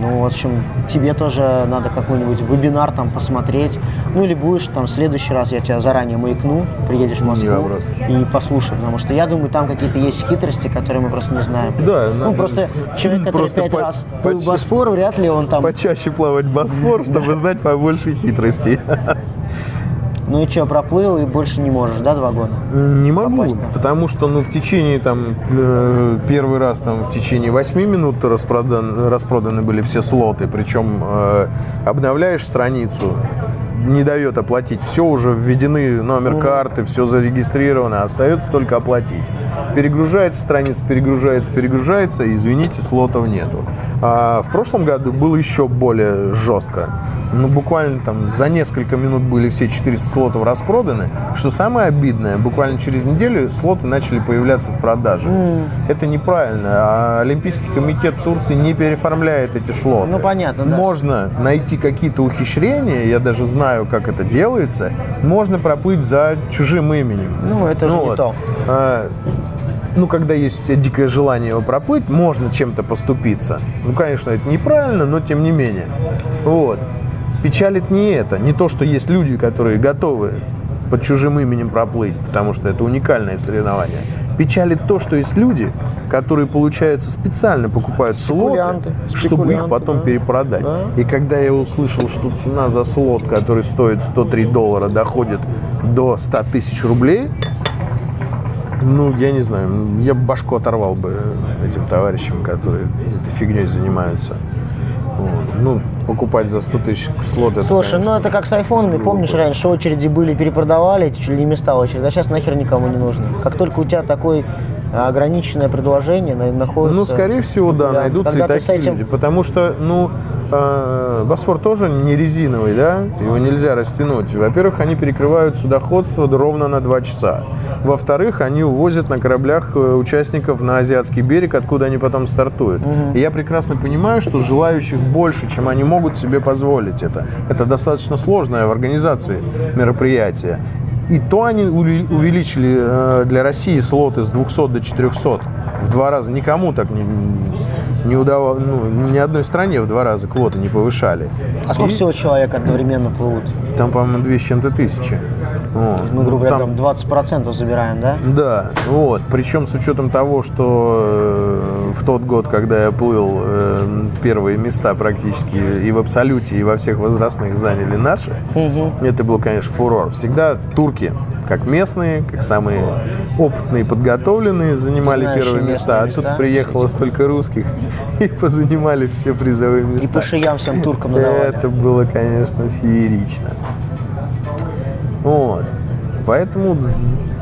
Ну, в общем, тебе тоже надо какой-нибудь вебинар там посмотреть. Ну, или будешь там в следующий раз, я тебя заранее маякну, приедешь в Москву и послушай, потому что я думаю, там какие-то есть хитрости, которые мы просто не знаем. Да. Ну, надо... просто человек, который просто пять по... раз плыл поча... Босфор, вряд ли он там... Почаще плавать Босфор, чтобы знать побольше хитростей. Ну и что, проплыл и больше не можешь, да, два года? Не могу, Попасть, потому что, ну, в течение, там, э, первый раз, там, в течение 8 минут распродан, распроданы были все слоты, причем э, обновляешь страницу, не дает оплатить. Все уже введены номер карты, все зарегистрировано, остается только оплатить. Перегружается страница, перегружается, перегружается, извините, слотов нету. А в прошлом году было еще более жестко. Ну, буквально там за несколько минут были все 400 слотов распроданы. Что самое обидное, буквально через неделю слоты начали появляться в продаже. Mm. Это неправильно. А Олимпийский комитет Турции не переоформляет эти слоты. Ну, понятно, да. Можно найти какие-то ухищрения, я даже знаю, как это делается. Можно проплыть за чужим именем. Ну, это ну, же вот. не то. А, ну, когда есть у тебя дикое желание его проплыть, можно чем-то поступиться. Ну, конечно, это неправильно, но тем не менее. Вот. Печалит не это, не то, что есть люди, которые готовы под чужим именем проплыть, потому что это уникальное соревнование. Печалит то, что есть люди, которые, получается, специально покупают слоты, чтобы их потом да. перепродать. Да. И когда я услышал, что цена за слот, который стоит 103 доллара, доходит до 100 тысяч рублей, ну, я не знаю, я башку оторвал бы этим товарищам, которые этой фигней занимаются. Вот. Ну, покупать за 100 тысяч слот. Это, Слушай, конечно, ну это как с айфонами. Помнишь, раньше очереди были, перепродавали, эти чуть ли не места очереди, а сейчас нахер никому не нужно. Как только у тебя такой ограниченное предложение находится... Ну, скорее всего, да, найдутся Когда и такие этим... люди. Потому что, ну, э, Босфор тоже не резиновый, да, его нельзя растянуть. Во-первых, они перекрывают судоходство ровно на 2 часа. Во-вторых, они увозят на кораблях э, участников на азиатский берег, откуда они потом стартуют. Угу. И я прекрасно понимаю, что желающих больше, чем они могут себе позволить это. Это достаточно сложное в организации мероприятие. И то они увеличили э, для России слоты с 200 до 400 в два раза. Никому так не, не удавалось, ну, ни одной стране в два раза квоты не повышали. А сколько И всего человек одновременно плывут? Там, по-моему, две с чем-то тысячи. Вот. Мы, грубо говоря, Там- там 20% забираем, да? Да, вот. Причем с учетом того, что э, в тот год, когда я плыл, э, первые места практически и в абсолюте, и во всех возрастных заняли наши, это был, конечно, фурор. Всегда турки, как местные, как самые опытные, подготовленные, занимали первые места. А тут приехало столько русских и позанимали все призовые И места. по шиям всем туркам надавали. Это было, конечно, феерично. Вот. Поэтому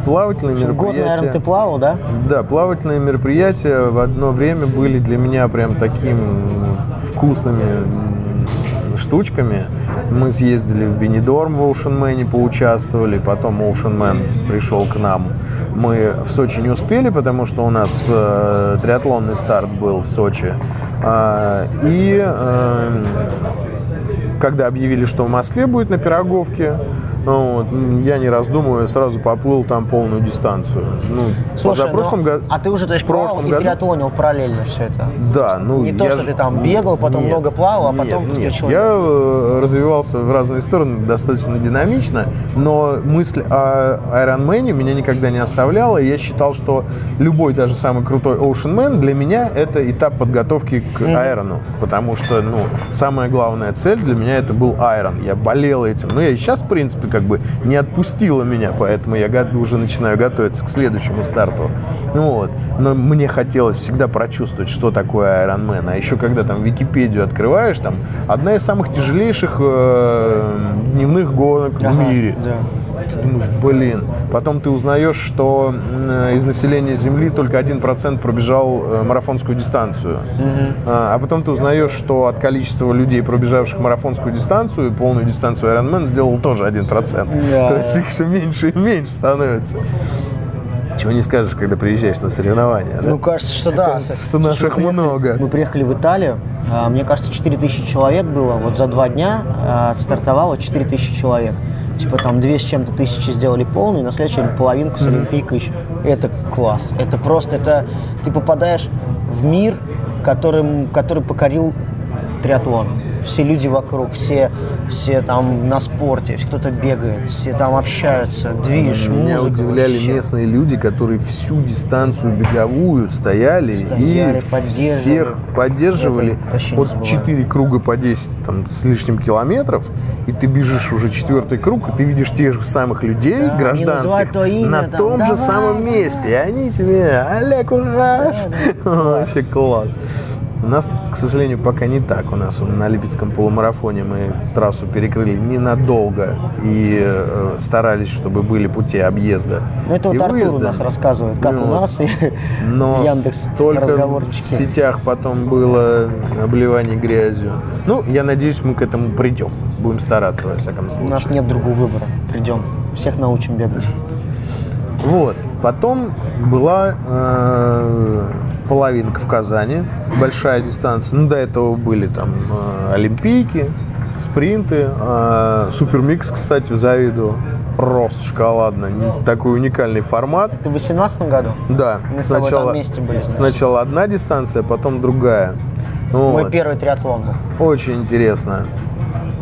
плавательные Год, мероприятия... наверное, ты плавал, да? Да, плавательные мероприятия в одно время были для меня прям таким вкусными штучками. Мы съездили в Бенедорм в Man, поучаствовали, потом Man пришел к нам. Мы в Сочи не успели, потому что у нас э, триатлонный старт был в Сочи. А, и эм, когда объявили, что в Москве будет на Пироговке, вот, м, я не раздумывая сразу поплыл там полную дистанцию. Ну, Слушай, позапрошлом ну, году. а ты уже, то есть, плавал и году- триатлонил параллельно все это? Да, ну Не то, я что ж- ты там бегал, потом много плавал, а нет, потом нет. Я э, развивался в разные стороны достаточно динамично, но мысль о Ironman меня никогда не оставляла. и Я считал, что любой, даже самый крутой Ocean Man для меня это этап подготовки к Айрону, потому что, ну, самая главная цель для меня это был Айрон. Я болел этим. Но я и сейчас, в принципе, как бы не отпустила меня, поэтому я уже начинаю готовиться к следующему старту. Ну вот. Но мне хотелось всегда прочувствовать, что такое Ironman. А еще когда там Википедию открываешь, там одна из самых тяжелейших э, дневных гонок в Ага, мире. да. Ты думаешь, блин. Потом ты узнаешь, что из населения Земли только 1% пробежал э, марафонскую дистанцию. А, а потом ты узнаешь, что от количества людей, пробежавших марафонскую дистанцию, полную дистанцию Ironman сделал тоже 1%. Да. То есть их все меньше и меньше становится. Чего не скажешь, когда приезжаешь на соревнования, да? Ну, кажется, что да. Кажется, что наших мы много. Мы приехали в Италию, а, мне кажется, 4000 человек было. Вот за два дня а, стартовало 4000 человек. Типа там две с чем-то тысячи сделали полный, на следующий половинку с Олимпийкой еще. Это класс. Это просто, это ты попадаешь в мир, которым, который покорил триатлон. Все люди вокруг, все, все там на спорте, кто-то бегает, все там общаются, движ, Меня музыка, удивляли вообще. местные люди, которые всю дистанцию беговую стояли, Стояли, и поддерживали. всех поддерживали. Вот забываю. 4 круга по 10 там, с лишним километров, и ты бежишь уже четвертый круг, и ты видишь тех же самых людей, Да, гражданских, твое имя, на там, том же «Давай, самом месте. И они тебе, аля, кураж! Вообще класс. У нас, к сожалению, пока не так. У нас на Липецком полумарафоне мы трассу перекрыли ненадолго и э, старались, чтобы были пути объезда Ну, это и вот Артур у выезда. нас рассказывает, как Ну у нас и Но Яндекс только в сетях потом было обливание грязью. Ну, я надеюсь, мы к этому придем. Будем стараться, во всяком У случае. нас нет другого выбора. Придем. Всех научим бегать. Вот. Потом была э, половинка в Казани, большая дистанция. Ну, до этого были там э, олимпийки, спринты. э, супермикс, кстати, завидую. Просто шоколадно. Такой уникальный формат. Ты в 2018 году? Да, Мы сначала, вместе были, значит. сначала одна дистанция, потом другая. Мой Вот. первый триатлон был. Очень интересно.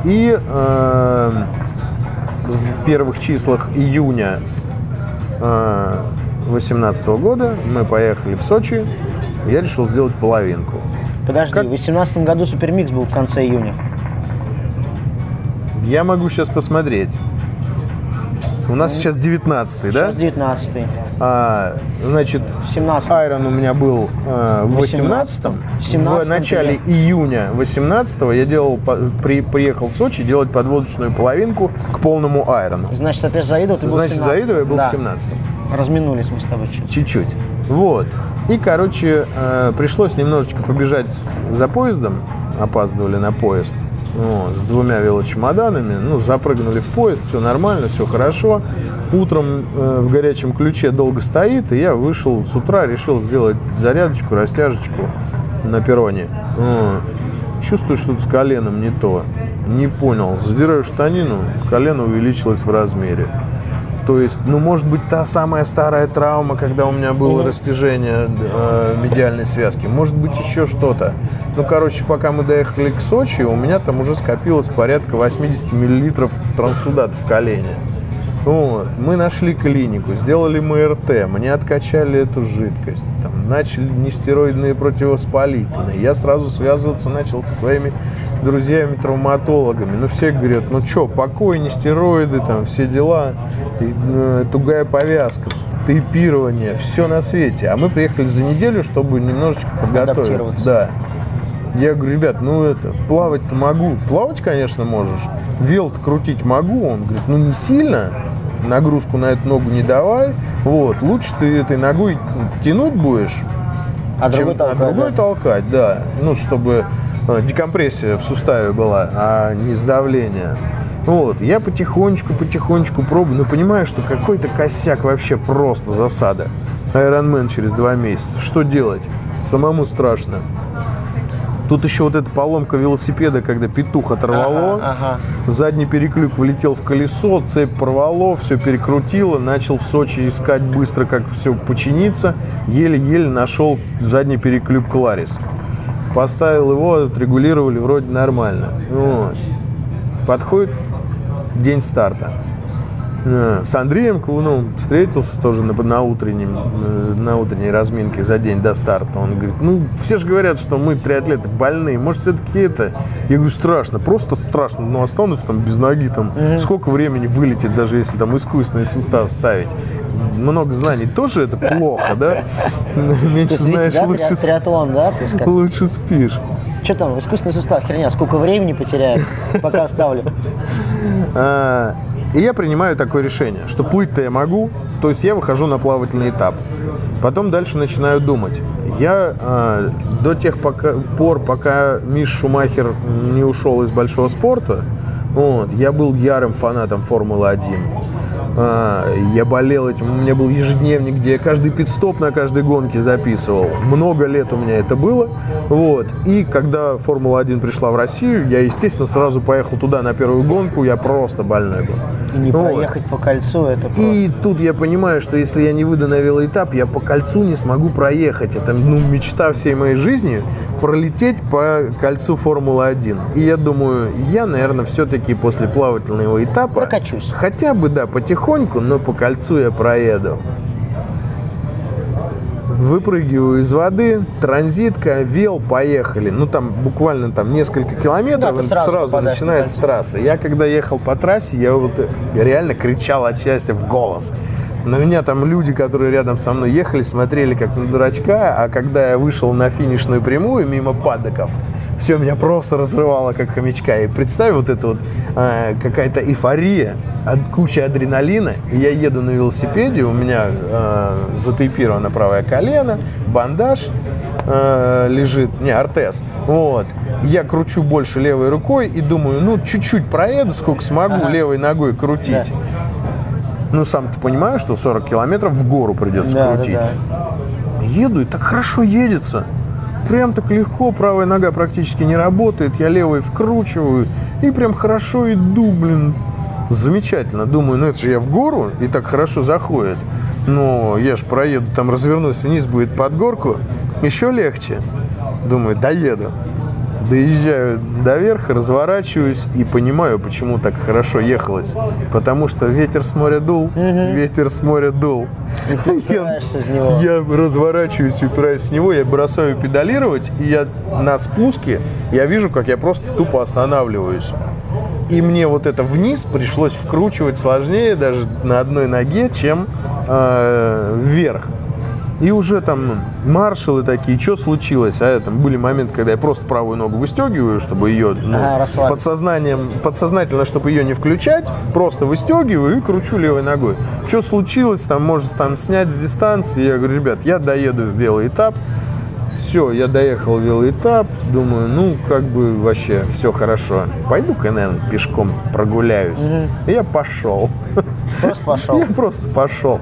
И э, в первых числах июня 2018 года мы поехали в Сочи. Я решил сделать половинку. Подожди, Как- в 2018 году Супермикс был в конце июня. Я могу сейчас посмотреть. У нас сейчас 19 да? Сейчас 19 А, значит, В 17 Айрон у меня был э, в 18 В 17-м В начале ты- июня 18 я делал, при, приехал в Сочи делать подводочную половинку к полному Айрону. Значит, а ты же заидов, ты был Значит, 17 Заидова я был да. в 17 Разминулись мы с тобой чуть. Чуть-чуть. Вот. И, короче, э, пришлось немножечко побежать за поездом. Опаздывали на поезд. Вот, с двумя велочемоданами. Ну, запрыгнули в поезд, все нормально, все хорошо. Утром э, в горячем ключе долго стоит, и я вышел с утра, решил сделать зарядочку, растяжечку на перроне. Вот. Чувствую, что-то с коленом не то. Не понял. Задираю штанину, колено увеличилось в размере. То есть, ну, может быть, та самая старая травма, когда у меня было растяжение э, медиальной связки, может быть, еще что-то. Ну, короче, пока мы доехали к Сочи, у меня там уже скопилось порядка 80 миллилитров трансудат в колене. Вот. Мы нашли клинику, сделали МРТ, мне откачали эту жидкость, там, начали нестероидные противовоспалительные. Я сразу связываться начал со своими друзьями-травматологами. Ну, все говорят, ну что, покой, нестероиды, там, все дела, и, э, тугая повязка, тейпирование, все на свете. А мы приехали за неделю, чтобы немножечко подготовиться. Да. Я говорю, ребят, ну это, плавать-то могу. Плавать, конечно, можешь. Велт крутить могу. Он говорит, ну не сильно, нагрузку на эту ногу не давай. Вот, лучше ты этой ногой тянуть будешь, А чем- другой толкать, а другой да? толкать, да. Ну, чтобы э, декомпрессия в суставе была, а не сдавление. Вот, я потихонечку, потихонечку пробую, но понимаю, что какой-то косяк вообще просто засада. Ironman через два месяца. Что делать? Самому страшно. Тут еще вот эта поломка велосипеда, когда петух оторвало. Ага, ага. Задний переклюк влетел в колесо, цепь порвало, все перекрутило. Начал в Сочи искать быстро, как все починиться. Еле-еле нашел задний переклюк Кларис. Поставил его, отрегулировали, вроде нормально. Вот. Подходит день старта. Э, С Андреем Кулуновым встретился тоже на, на, утреннем, э, на утренней разминке за день до старта. Он говорит, ну, все же говорят, что мы триатлеты больные. Может, все-таки это? Я говорю, страшно, просто страшно. Ну, останусь там без ноги, там, сколько времени вылетит, даже если там искусственный сустав ставить. Много знаний тоже это плохо, да? Меньше знаешь, лучше, триат- триатлон, да? Лучше спишь. что там, искусственный сустав, херня, сколько времени потеряю, пока оставлю. И я принимаю такое решение, что плыть-то я могу, то есть я выхожу на плавательный этап. Потом дальше начинаю думать. Я а, до тех пока, пор, пока Миш Шумахер не ушел из большого спорта, вот, я был ярым фанатом Формулы-1. А, я болел этим, у меня был ежедневник, где я каждый пит-стоп на каждой гонке записывал. Много лет у меня это было. Вот. И когда Формула-1 пришла в Россию, я, естественно, сразу поехал туда на первую гонку, я просто больной был. И не Вот. проехать по кольцу, это просто... И тут я понимаю, что если я не выйду на велоэтап, я по кольцу не смогу проехать. Это ну, мечта всей моей жизни пролететь по кольцу Формулы-1. И я думаю, я, наверное, все-таки после плавательного этапа Прокачусь. хотя бы, да, потихоньку, но по кольцу я проеду. Выпрыгиваю из воды, транзитка, вел, поехали. Ну, там буквально там несколько километров, Да, сразу сразу, на начинается кольцо. трасса. Я когда ехал по трассе, я вот реально кричал от счастья в голос. На меня там люди, которые рядом со мной ехали, смотрели как на дурачка, а когда я вышел на финишную прямую мимо падоков, все меня просто разрывало как хомячка. И представь, вот это вот э, какая-то эйфория, от куча адреналина. Я еду на велосипеде, у меня э, затейпировано правое колено, бандаж э, лежит, не, ортез. Вот. Я кручу больше левой рукой и думаю, ну, чуть-чуть проеду, сколько смогу Ага. левой ногой крутить. Да. Ну, сам ты понимаешь, что 40 километров в гору придется Да, да, крутить. да. Еду, и так хорошо едется. Прям так легко, правая нога практически не работает, я левой вкручиваю, и прям хорошо иду, блин. Замечательно. Думаю, ну это же я в гору, и так хорошо заходит. Но я ж проеду, там развернусь вниз, будет под горку, еще легче. Думаю, доеду. Доезжаю до верха, разворачиваюсь и понимаю, почему так хорошо ехалось. Потому что ветер с моря дул, ветер с моря дул. И ты упираешься в него. Я разворачиваюсь, упираюсь с него, я бросаю педалировать, и я на спуске, я вижу, как я просто тупо останавливаюсь. И мне вот это вниз пришлось вкручивать сложнее даже на одной ноге, чем э, вверх. И уже там маршалы такие, что случилось? А там были моменты, когда я просто правую ногу выстегиваю, чтобы ее ну, расслабить. подсознанием, подсознательно, чтобы ее не включать, просто выстегиваю и кручу левой ногой. Что случилось? Там может там снять с дистанции. Я говорю, ребят, я доеду в велоэтап. Все, я доехал в велоэтап, думаю, ну, как бы вообще все хорошо. Пойду-ка, наверное, пешком прогуляюсь. И я пошел. Просто пошел. Я просто пошел.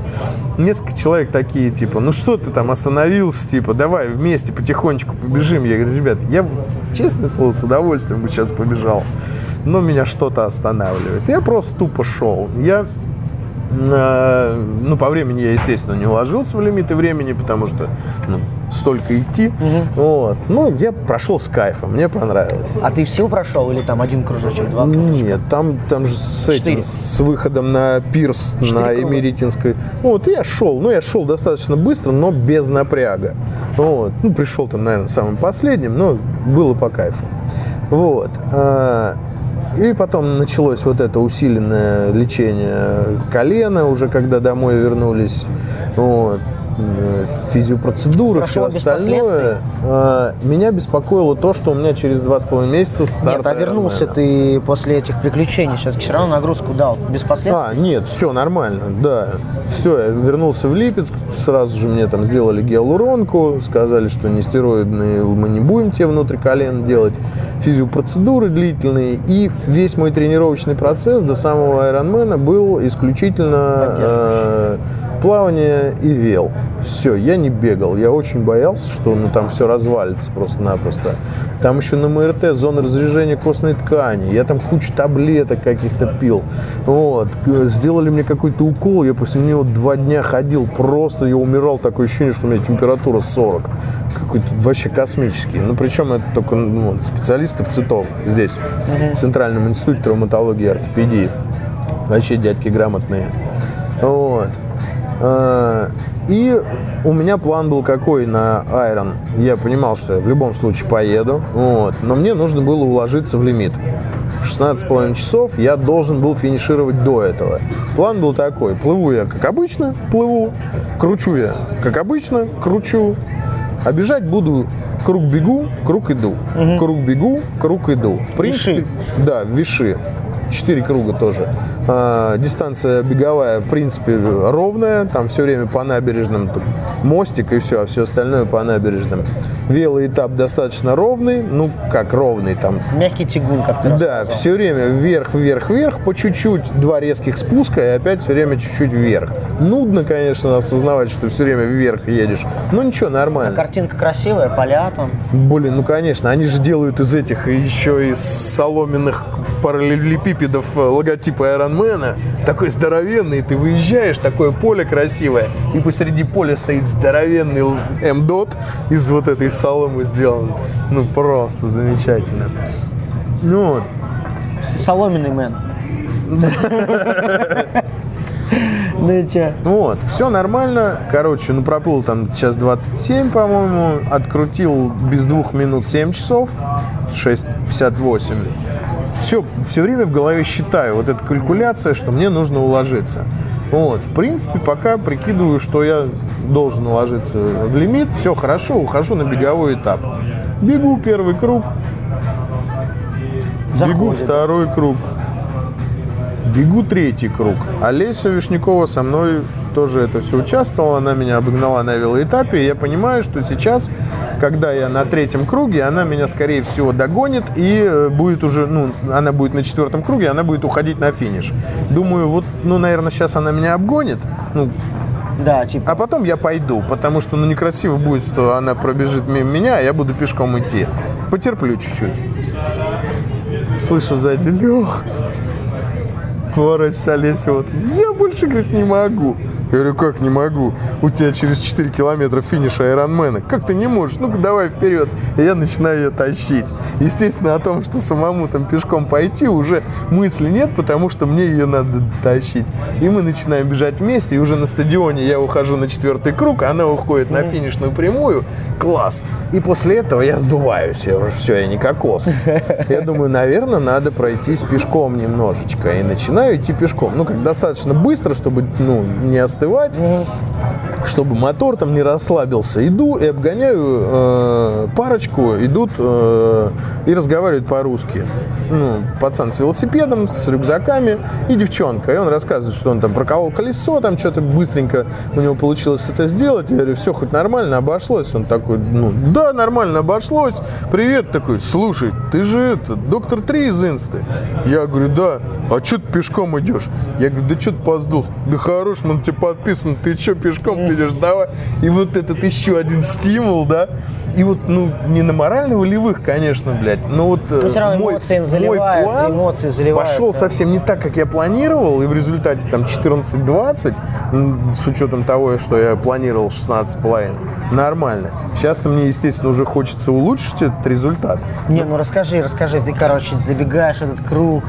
Несколько человек такие, типа, ну что ты там остановился, типа, давай вместе потихонечку побежим. Я говорю, ребят, я, честное слово, с удовольствием бы сейчас побежал, но меня что-то останавливает. Я просто тупо шел. Я Ну, по времени я, естественно, не уложился в лимиты времени, потому что ну, столько идти. Вот. Ну, я прошел с кайфом, мне понравилось. А ты всю прошел или там один кружочек, два? Нет, там, там же с этим, Четыре. с выходом на пирс на круга. Эмеретинской. Вот, я шел, ну, я шел достаточно быстро, но без напряга. Вот. Ну, пришел там, наверное, самым последним, но было по кайфу. Вот. И потом началось вот это усиленное лечение колена, уже когда домой вернулись. Вот. Э, Физиопроцедуры, Прошло все остальное. А, Меня беспокоило то, что у меня через два с половиной месяца старт Нет, а вернулся Ironman. ты после этих приключений, все-таки все равно нагрузку дал, без последствий? А, нет, все нормально, да. Все, я вернулся в Липецк, сразу же мне там сделали гиалуронку, сказали, что нестероидные мы не будем тебе внутрь колен делать, физиопроцедуры длительные, и весь мой тренировочный процесс до самого Айронмена был исключительно э, плавание и вел. Все, я не бегал, я очень боялся, что ну, там все развалится просто-напросто. Там еще на МРТ зона разрежения костной ткани, я там кучу таблеток каких-то пил. Вот. Сделали мне какой-то укол, я после него два дня ходил, просто я умирал, такое ощущение, что у меня температура 40. Какой-то вообще космический. Ну, причем это только ну, специалисты в ЦИТОВ здесь, в Центральном институте травматологии и ортопедии. Вообще дядьки грамотные. Вот. А, И у меня план был какой на Айрон. Я понимал, что я в любом случае поеду. Вот. Но мне нужно было уложиться в лимит. 16,5 часов я должен был финишировать до этого. План был такой. Плыву я как обычно, плыву. Кручу я как обычно, кручу. А бежать буду круг бегу, круг иду. Круг бегу, круг иду. В принципе, да, в Виши. Четыре круга тоже. А, дистанция беговая, в принципе, ровная. Там все время по набережным мостик и все, а все остальное по набережным. Велоэтап достаточно ровный. Ну, как ровный там. Мягкий тягун, как ты Да, рассказывал. все время вверх, вверх, вверх, по чуть-чуть, два резких спуска и опять все время чуть-чуть вверх. Нудно, конечно, осознавать, что все время вверх едешь. Ну ничего, нормально. Картинка красивая, поля там. Блин, ну конечно, они же делают из этих еще из соломенных параллелепипедов э, логотипы Айронмена. Такой здоровенный, ты выезжаешь, такое поле красивое, и посреди поля стоит здоровенный М-дот из вот этой соломы сделан. Ну просто замечательно. Ну. Соломенный мэн. Ну и че? Вот, все нормально. Короче, ну проплыл там час 27, по-моему. Открутил без двух минут 7 часов. 6.58. Все, все время в голове считаю. Вот эта калькуляция, что мне нужно уложиться. Вот, в принципе, пока прикидываю, что я должен уложиться в лимит. Все хорошо, ухожу на беговой этап. Бегу первый круг, бегу Заходит. второй круг. Бегу третий круг. Олеся Вишнякова со мной тоже это все участвовала. Она меня обогнала на велоэтапе. И я понимаю, что сейчас, когда я на третьем круге, она меня, скорее всего, догонит. И э, будет уже, ну, она будет на четвертом круге, она будет уходить на финиш. Думаю, вот, ну, наверное, сейчас она меня обгонит. Ну, Да, типа. а потом я пойду, потому что, ну, некрасиво будет, что она пробежит мимо меня, а я буду пешком идти. Потерплю чуть-чуть. Слышу сзади, Лех, поворачивается Олеся, вот, я больше, говорит, не могу. Я говорю, как не могу? У тебя через 4 километра финиш Айронмена. Как ты не можешь? Ну-ка давай вперед. И я начинаю ее тащить. Естественно, о том, что самому там пешком пойти, уже мысли нет, потому что мне ее надо тащить. И мы начинаем бежать вместе, и уже на стадионе я ухожу на четвертый круг, она уходит на финишную прямую. Класс. И после этого я сдуваюсь. Я уже все, я не кокос. Я думаю, наверное, надо пройтись пешком немножечко. И начинаю идти пешком. Ну, как достаточно быстро, чтобы ну, не остывать, чтобы мотор там не расслабился. Иду и обгоняю э, парочку, идут э, и разговаривают по-русски. Ну, пацан с велосипедом, с рюкзаками и девчонка. И он рассказывает, что он там проколол колесо, там что-то быстренько у него получилось это сделать. Я говорю, все хоть нормально обошлось. Он такой, ну, да, нормально обошлось. Привет такой, слушай, ты же это, доктор Три из Инсты. Я говорю, да. А что ты пешком идешь? Я говорю, да что ты поздул? Да хорош, он тебе подписан, ты что пешком ты идешь? Давай. И вот этот еще один стимул, да? И вот, ну, не на морально-волевых, конечно, блядь, но вот э, Но все равно мой, эмоции Заливают, мой план эмоции заливают, пошел да. совсем не так, как я планировал, и в результате там 14-20, м, с учетом того, что я планировал 16,5, нормально. Сейчас-то мне, естественно, уже хочется улучшить этот результат. Не, ну расскажи, расскажи. Ты, короче, добегаешь этот круг,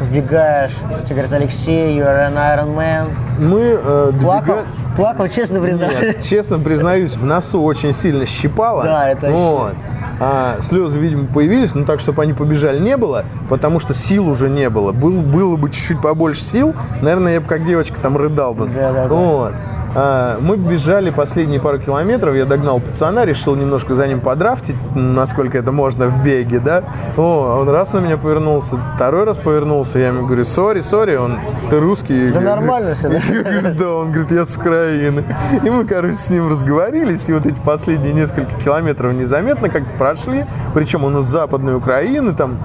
вбегаешь, тебе говорят, Алексей, you are an Iron Man. Мы э, Плакал? добега- Плакал, честно признаюсь. Нет, честно признаюсь, в носу очень сильно щипало. Да, это вот. А слезы, видимо, появились, но так, чтобы они побежали, не было, потому что сил уже не было. Был, было бы чуть-чуть побольше сил, наверное, я бы как девочка там рыдал бы. Да-да-да. Вот. А, мы бежали последние пару километров, я догнал пацана, решил немножко за ним подрафтить, насколько это можно в беге, да. О, он раз на меня повернулся, второй раз повернулся, я ему говорю, сори, сори, он, ты русский. Да Я говорю, нормально всё, да? говорю, да, он говорит, я с Украины. И мы, короче, с ним разговорились, и вот эти последние несколько километров незаметно как прошли, причем он из западной Украины, там,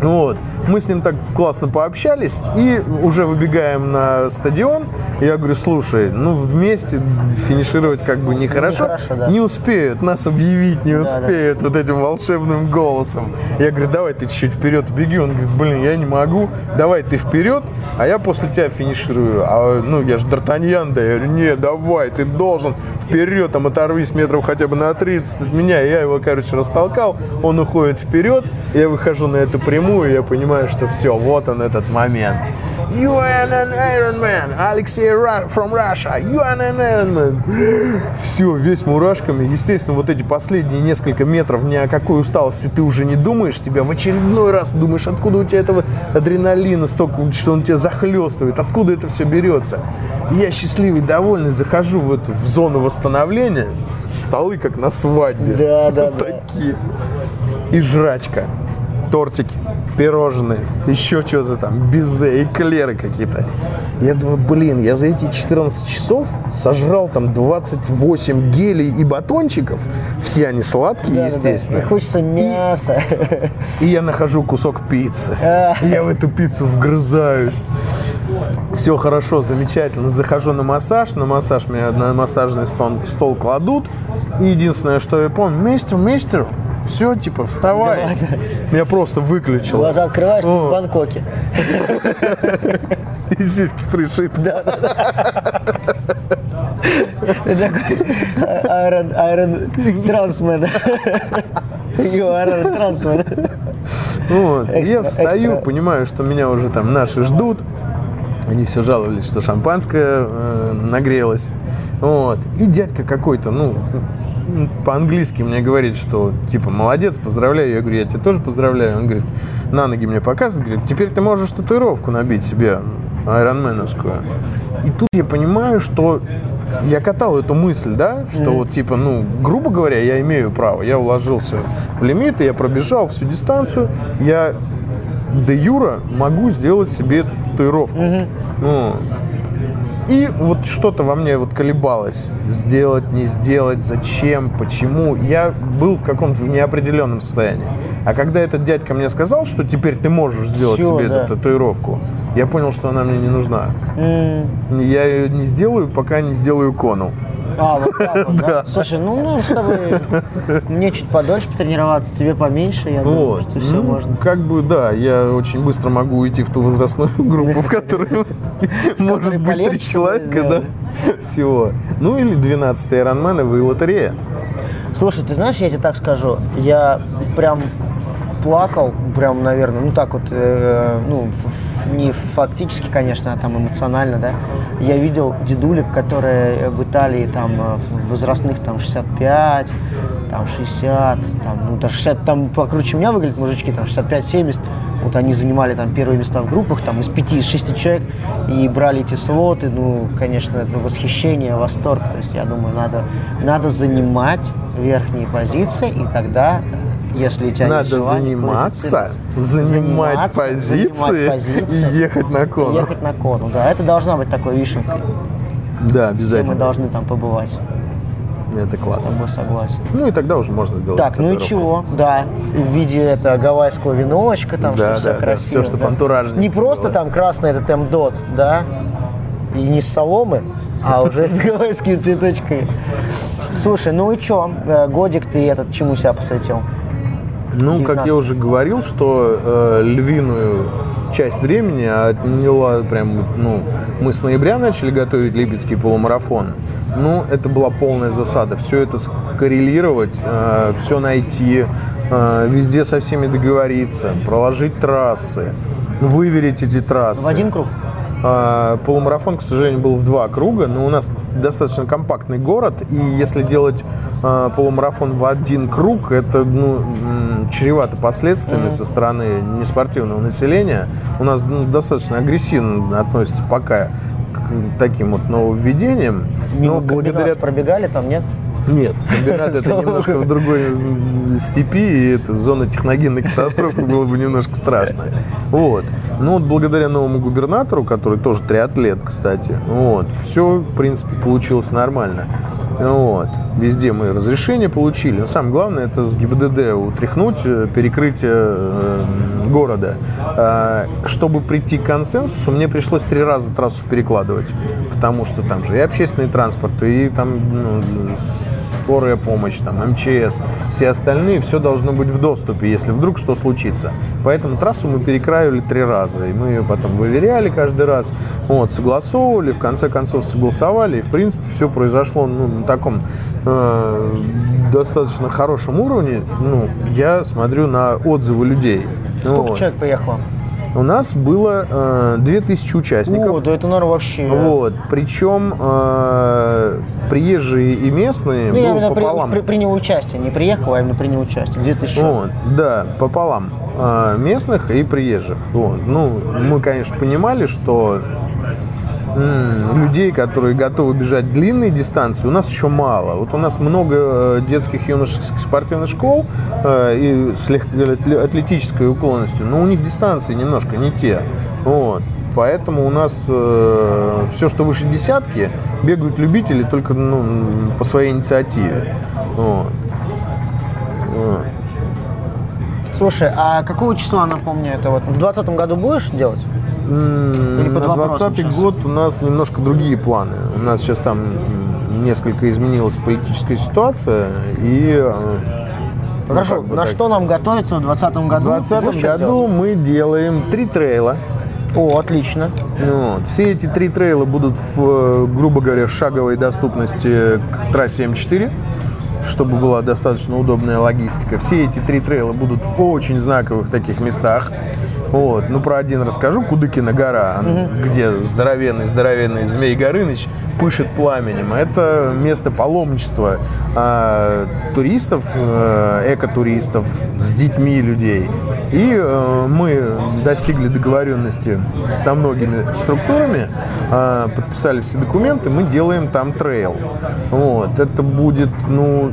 вот. Мы с ним так классно пообщались, и уже выбегаем на стадион. Я говорю, слушай, ну вместе финишировать как бы нехорошо. Нехорошо, да. Не успеют нас объявить, не да. успеют вот этим волшебным голосом. Я говорю, давай ты чуть-чуть вперед беги. Он говорит, блин, я не могу. Давай ты вперед, а я после тебя финиширую. А, ну, я же Д'Артаньян, да. Я говорю, не, давай, ты должен вперед, там, оторвись метров хотя бы на 30 от меня. Я его, короче, растолкал, он уходит вперед, я выхожу на эту прямую, я понимаю, что все, вот он этот момент. You are an Iron Man, Alexei Ra- from Russia, you are an Iron Man. Все, весь мурашками. Естественно, вот эти последние несколько метров ни о какой усталости ты уже не думаешь. Тебя в очередной раз думаешь, откуда у тебя этого адреналина столько, что он тебя захлестывает, откуда это все берется. И я счастливый, довольный, захожу в эту в зону восстановления, столы как на свадьбе. Да, да, Вот да. такие. И жрачка, тортики, пирожные, еще что-то там, безе, эклеры какие-то. Я думаю, блин, я за эти 14 часов сожрал там 28 гелей и батончиков. Все они сладкие, Да, да, да. естественно. И хочется мяса. И я нахожу кусок пиццы. А. Я в эту пиццу вгрызаюсь. Все хорошо, замечательно. Захожу на массаж. На массаж меня на массажный стол, стол кладут. И единственное, что я помню, мистер, мистер, все, типа, вставай. Меня просто выключило. Глаза открываешь, ты О. в Бангкоке. И сиськи пришиты. Ты такой Iron, Iron Transman. You are Iron Transman. Вот. Я встаю, понимаю, что меня уже там наши ждут. Они все жаловались, что шампанское э, нагрелось. Вот. И дядька какой-то, ну, по-английски мне говорит, что типа молодец, поздравляю. Я говорю, я тебя тоже поздравляю. Он говорит, на ноги мне показывает, говорит, теперь ты можешь татуировку набить себе айронменовскую. И тут я понимаю, что я катал эту мысль, да, что вот типа, ну, грубо говоря, я имею право. Я уложился в лимиты, я пробежал всю дистанцию, я де юра могу сделать себе эту татуировку. Ну, и вот что-то во мне вот колебалось. Сделать, не сделать, зачем, почему. Я был в каком-то неопределенном состоянии. А когда этот дядька мне сказал, что теперь ты можешь сделать Всё, себе да. эту татуировку, я понял, что она мне не нужна. Я ее не сделаю, пока не сделаю кону. А, вот так вот, да? Слушай, ну, ну, с тобой мне чуть подольше потренироваться, тебе поменьше, я думаю, Вот. что все Ну, можно. Как бы, да, я очень быстро могу уйти в ту возрастную группу, в которой может быть три человека, да, всего. Ну или 12 Ironman и лотерея. Слушай, ты знаешь, я тебе так скажу, я прям плакал, прям, наверное, ну так вот, э, ну, не фактически, конечно, а там эмоционально, да. Я видел дедулек, которые в Италии там э, возрастных там 65, там 60, там, ну, даже 60, там покруче меня выглядят мужички, там 65-70, вот они занимали там первые места в группах, там из пяти, из шести человек, и брали эти слоты, ну, конечно, это восхищение, восторг, то есть я думаю, надо, надо занимать верхние позиции, и тогда, если у тебя есть Надо желание заниматься, занимать заниматься, позиции занимать позиции и ехать на и кону. ехать на кону, да, это должна быть такой вишенкой, Да, где мы обязательно. должны там побывать, Это классно. тобой согласен. Ну и тогда уже можно сделать Так, ну и чего? Да, в виде это гавайского веночка, там Да, что все да, да, красиво. всё, чтоб антуражненько Не просто было. там красный этот М-дот, да, и не с соломы, а уже с гавайскими цветочками. Слушай, ну и чё? Э, Годик ты этот чему себя посвятил? Ну, как 19? я уже говорил, что э, львиную часть времени отняла прям, ну, мы с ноября начали готовить Липецкий полумарафон. Ну, это была полная засада. Все это скоррелировать, э, все найти, э, везде со всеми договориться, проложить трассы, выверить эти трассы. В один круг? А, Полумарафон, к сожалению, был в два круга, но у нас достаточно компактный город, и если делать а, полумарафон в один круг, это ну, чревато последствиями со стороны неспортивного населения. У нас ну, достаточно агрессивно относится пока к таким вот нововведениям. Мимо Но благодаря пробегали там, нет? Нет, комбинат это немножко в другой степи, и это зона техногенной катастрофы было бы немножко страшно. Вот. Ну вот благодаря новому губернатору, который тоже триатлет, кстати, вот, все, в принципе, получилось нормально. Вот. Везде мы разрешение получили. Но самое главное, это с ГИБДД утряхнуть э, перекрытие э, города. А, Чтобы прийти к консенсусу, мне пришлось три раза трассу перекладывать. Потому что там же и общественный транспорт, и там ну, скорая помощь, там, МЧС, все остальные, все должно быть в доступе, если вдруг что случится. Поэтому трассу мы перекраивали три раза, и мы ее потом выверяли каждый раз, вот, согласовывали, в конце концов согласовали, и, в принципе, все произошло ну, на таком э, достаточно хорошем уровне. Ну, я смотрю на отзывы людей. Сколько Вот. человек поехало? У нас было э, 2000 участников. О, да это, наверное, вообще... Вот. Причем э, приезжие и местные Ну, я было именно при- пополам. при- принял участие, не приехал, а именно принял участие. 2000 Вот, да, пополам э, местных и приезжих. Вот. Ну, мы, конечно, понимали, что м, людей, которые готовы бежать длинные дистанции, у нас еще мало. Вот у нас много э, детских юношеских спортивных школ э, и с легко- атлетической уклонностью, но у них дистанции немножко не те. Вот. Поэтому у нас все, что выше десятки, бегают любители только ну, по своей инициативе. Вот. Вот. Слушай, а какого числа, напомню, это вот в двадцатом году будешь делать? Или под На вопросом 20 сейчас? год у нас немножко другие планы. У нас сейчас там несколько изменилась политическая ситуация, и э, ну, Хорошо, как бы на так. что нам готовиться в двадцатом в году? 2020 Будешь что-то году мы делаем три трейла. О, отлично. Вот. Все эти три трейла будут, в, э, грубо говоря, в шаговой доступности к трассе М4, чтобы была достаточно удобная логистика. Все эти три трейла будут в очень знаковых таких местах. Вот. Ну, про один расскажу. Кудыкина гора, он- где здоровенный-здоровенный Змей Горыныч пышет пламенем. Это место паломничества а, туристов, э, экотуристов с детьми людей. И э, мы достигли договоренности со многими структурами, э, подписали все документы, мы делаем там трейл. Вот. Это будет, ну,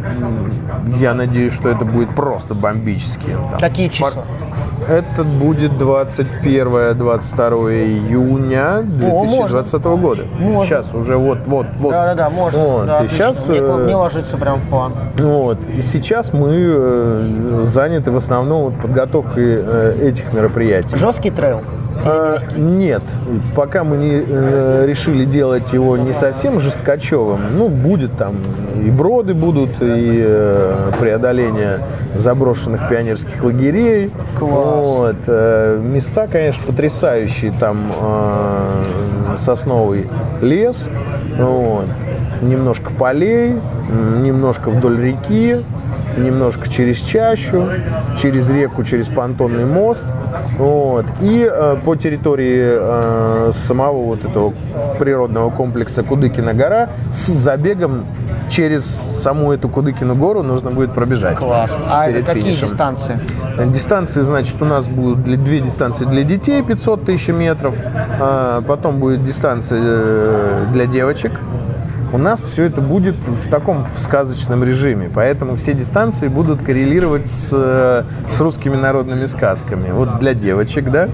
я надеюсь, что это будет просто бомбически. Там Какие пар- числа? Это будет 21-22 июня 2020 года. Можно. Сейчас уже вот-вот. вот. Да-да-да, можно. Вот. Да, И отлично. сейчас Мне, э, мне ложится прям в план. вот. И сейчас мы э, заняты в основном подготовкой э, этих мероприятий. Жесткий трейл. А, нет, пока мы не э, решили делать его не совсем жесткачевым. Ну, будет там и броды будут, и э, преодоление заброшенных пионерских лагерей. Класс. Вот. Э, места, конечно, потрясающие. Там э, сосновый лес, вот. немножко полей, немножко вдоль реки, немножко через чащу, через реку, через понтонный мост. Вот. И э, по территории э, самого вот этого природного комплекса Кудыкина гора с забегом через саму эту Кудыкину гору нужно будет пробежать. Класс. А перед это какие финишем. дистанции? Дистанции, значит, у нас будут две дистанции для детей 500 тысяч метров, а потом будет дистанция э, для девочек. У нас все это будет в таком в сказочном режиме, поэтому все дистанции будут коррелировать с, э, с русскими народными сказками. Вот для девочек, да,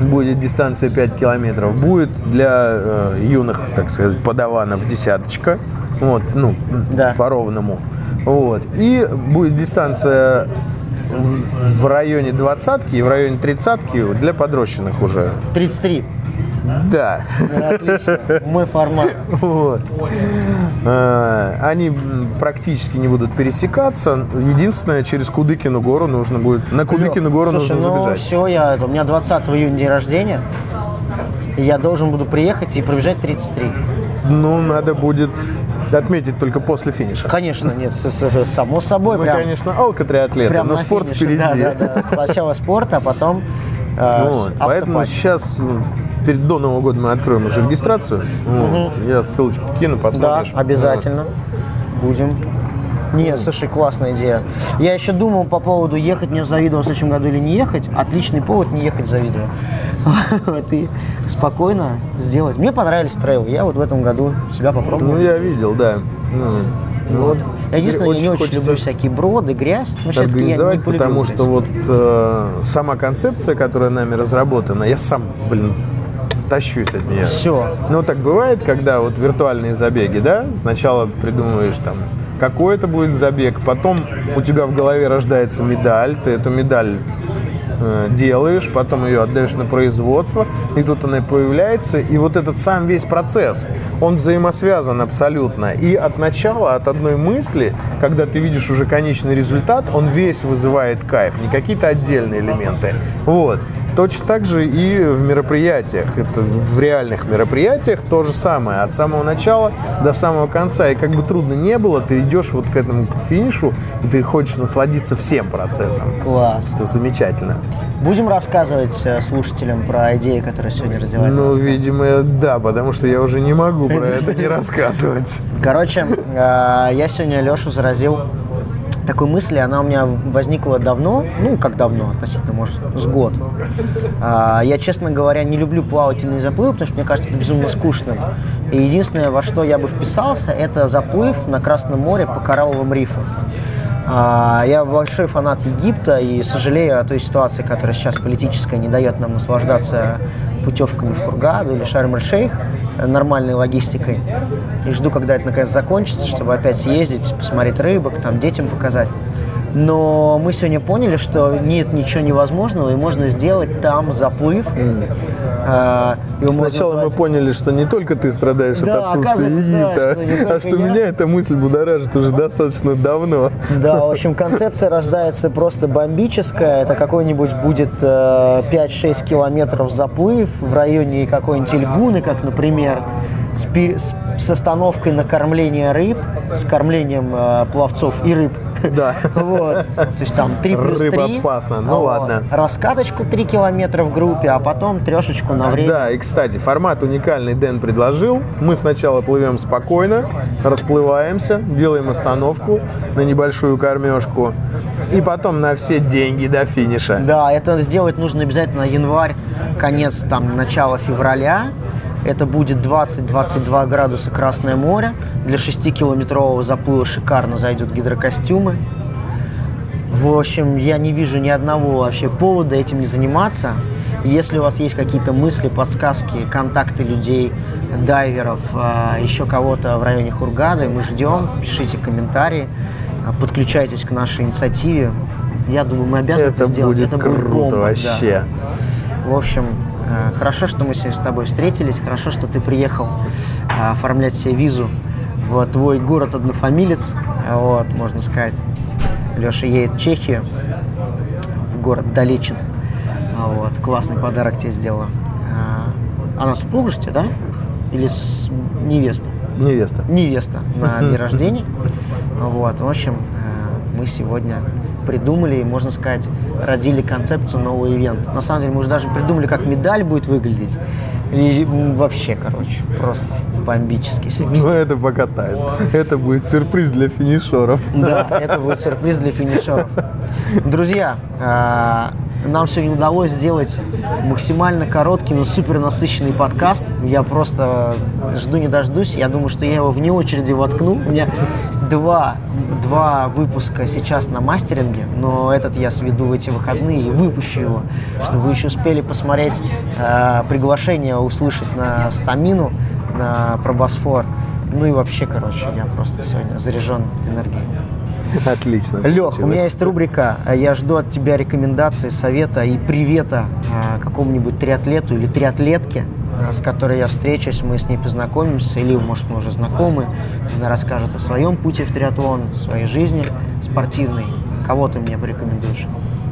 будет дистанция 5 километров, будет для э, юных, так сказать, подаванов десяточка, вот, ну, Да. по-ровному. Вот. И будет дистанция в- в районе двадцатки и в районе тридцатки для подрощенных уже. 33. Да. Ну, Отлично. Мой формат. Вот. Э, Они практически не будут пересекаться. Единственное, через Кудыкину гору нужно будет... На Кудыкину гору Слушай, нужно ну забежать. все, я, у меня 20 июня день рождения. Я должен буду приехать и пробежать 33. Ну, надо будет отметить только после финиша. Конечно, нет, само собой. Мы, прям, конечно, алкотриатлеты, прям но спорт финише. впереди. Да, да, да. Сначала спорт, а потом э, Вот, Поэтому сейчас перед до Нового года мы откроем уже регистрацию. Вот. Я ссылочку кину, Да, посмотришь. обязательно. Будем. Не, слушай, классная идея. Я еще думал по поводу ехать, мне завидовал в следующем году или не ехать. Отличный повод не ехать завидую. Вот, и спокойно сделать. Мне понравились трейлы. Я вот в этом году себя попробовал. Ну, я видел, да. Ну, Вот. Я единственное, я не очень люблю всякие броды, грязь. Я организовать, потому что вот э, сама концепция, которая нами разработана, я сам, блин, тащусь от нее. Все. Ну, так бывает, когда вот виртуальные забеги, да, сначала придумываешь там, какой это будет забег, потом у тебя в голове рождается медаль, ты эту медаль э, делаешь, потом ее отдаешь на производство, и тут она появляется, и вот этот сам весь процесс, он взаимосвязан абсолютно. И от начала, от одной мысли, когда ты видишь уже конечный результат, он весь вызывает кайф, не какие-то отдельные элементы. Вот. Точно так же и в мероприятиях. Это в реальных мероприятиях то же самое. От самого начала до самого конца. И как бы трудно не было, ты идешь вот к этому финишу, и ты хочешь насладиться всем процессом. Класс. Это замечательно. Будем рассказывать э, слушателям про идеи, которые сегодня родилась. Ну, видимо, да, потому что я уже не могу про это не рассказывать. Короче, э, я сегодня Лешу заразил такой мысли, она у меня возникла давно, ну, как давно, относительно, может, с год. А, Я, честно говоря, не люблю плавательные заплывы, потому что мне кажется, это безумно скучным. И единственное, во что я бы вписался, это заплыв на Красном море по коралловым рифам. А, Я большой фанат Египта и сожалею о той ситуации, которая сейчас политическая, не дает нам наслаждаться путевками в Хургаду или Шарм-эль-Шейх нормальной логистикой. И жду, когда это наконец закончится, чтобы опять съездить, посмотреть рыбок, там детям показать. Но мы сегодня поняли, что нет ничего невозможного, и можно сделать там заплыв. А, его можно Сначала мы назвать- поняли, что не только ты страдаешь Да, от отсутствия оказывается, да, что а что я. меня эта мысль будоражит уже достаточно давно. Да, в общем, концепция рождается просто бомбическая. Это какой-нибудь будет э, 5-6 километров заплыв в районе какой-нибудь Ильгуны, как, например, с, с- с остановкой на кормление рыб, с кормлением э, пловцов и рыб. Да. Вот. То есть там 3 плюс 3. Рыба опасна, ну ладно. Раскаточку 3 километра в группе, а потом трешечку на время. Да, и, кстати, формат уникальный Дэн предложил. Мы сначала плывем спокойно, расплываемся, делаем остановку на небольшую кормежку, и потом на все деньги до финиша. Да, это сделать нужно обязательно январь, конец, там, начало февраля. Это будет 20-22 градуса Красное море. Для 6-километрового заплыва шикарно зайдут гидрокостюмы. В общем, я не вижу ни одного вообще повода этим не заниматься. Если у вас есть какие-то мысли, подсказки, контакты людей, дайверов, а, еще кого-то в районе Хургады, мы ждем, пишите комментарии, а, подключайтесь к нашей инициативе. Я думаю, мы обязаны это, Это сделать. будет это круто бомба, да. вообще. В общем, хорошо, что мы сегодня с тобой встретились, хорошо, что ты приехал э, оформлять себе визу в твой город-однофамилец, Э, вот, можно сказать. Леша едет в Чехию, в город Далечин. Вот, классный подарок тебе сделала. А, Она супруга же тебе, да? Или с- невеста? Невеста. невеста на день рождения. Вот, в общем, э, мы сегодня придумали, можно сказать, родили концепцию нового ивента. На самом деле, мы уже даже придумали, как медаль будет выглядеть. И вообще, короче, просто бомбический сегодня. Ну, это пока тайна. Это будет сюрприз для финишеров. Да, это будет сюрприз для финишеров. Друзья, э, нам сегодня удалось сделать максимально короткий, но супер насыщенный подкаст. Я просто жду не дождусь. Я думаю, что я его вне очереди воткну. У меня два, два выпуска сейчас на мастеринге, но этот я сведу в эти выходные и выпущу его, чтобы вы еще успели посмотреть э, приглашение, услышать на Стамину, на Пробосфор. Ну и вообще, короче, я просто сегодня заряжен энергией. Отлично. Лех, у меня есть рубрика. Я жду от тебя рекомендации, совета и привета э, какому-нибудь триатлету или триатлетке. с которой я встречусь, мы с ней познакомимся, или, может, мы уже знакомы. Она расскажет о своем пути в триатлон, своей жизни спортивной. Кого ты мне порекомендуешь?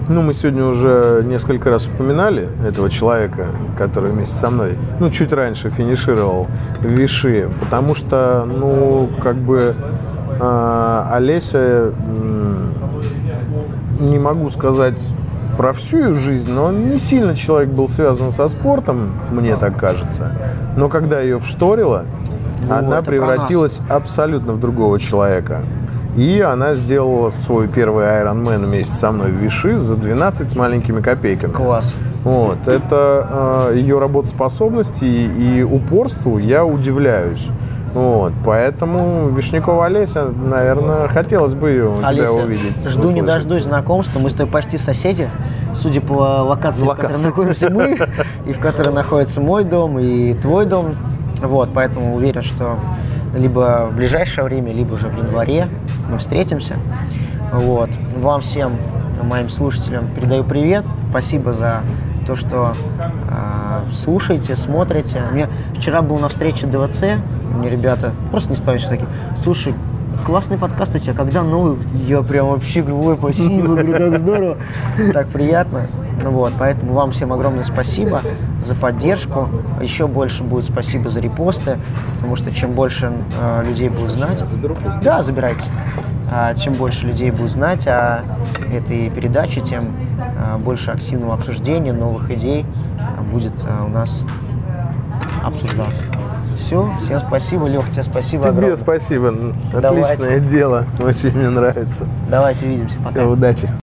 Ну, мы сегодня уже несколько раз упоминали этого человека, который вместе со мной, ну, чуть раньше финишировал в Виши, потому что, ну, как бы Олеся, м, не могу сказать про всю ее жизнь, но не сильно человек был связан со спортом, мне так кажется. Но когда ее вшторило, Ну, она превратилась абсолютно в другого человека. И она сделала свой первый Ironman вместе со мной в Виши за 12 с маленькими копейками. Класс. Вот, это э, ее работоспособности и, и упорству я удивляюсь. Вот, поэтому Вишнякова Олеся, наверное, хотелось бы ее у тебя Олеся, увидеть. жду не услышать. дождусь знакомства. Мы с тобой почти соседи, судя по локации, в которой находимся мы, и в которой находится мой дом, и твой дом. Вот, поэтому уверен, что либо в ближайшее время, либо уже в январе мы встретимся. Вот. Вам всем, моим слушателям, передаю привет. Спасибо за то, что э, слушаете, смотрите. Мне вчера был на встрече ДВЦ, мне ребята просто не ставят такие, слушай, классный подкаст у тебя, когда новый? Я прям вообще говорю, спасибо, говорю, так здорово, так приятно. Ну Вот, поэтому вам всем огромное спасибо за поддержку. Еще больше будет спасибо за репосты, потому что чем больше э, людей будет знать... Да, забирайте. А, чем больше людей будет знать о этой передаче, тем больше активного обсуждения, новых идей будет а, у нас обсуждаться. Все, всем спасибо, Лех, тебе спасибо Тебе огромное. спасибо. Давайте. Отличное дело. Очень мне нравится. Давайте увидимся, пока. Все, удачи.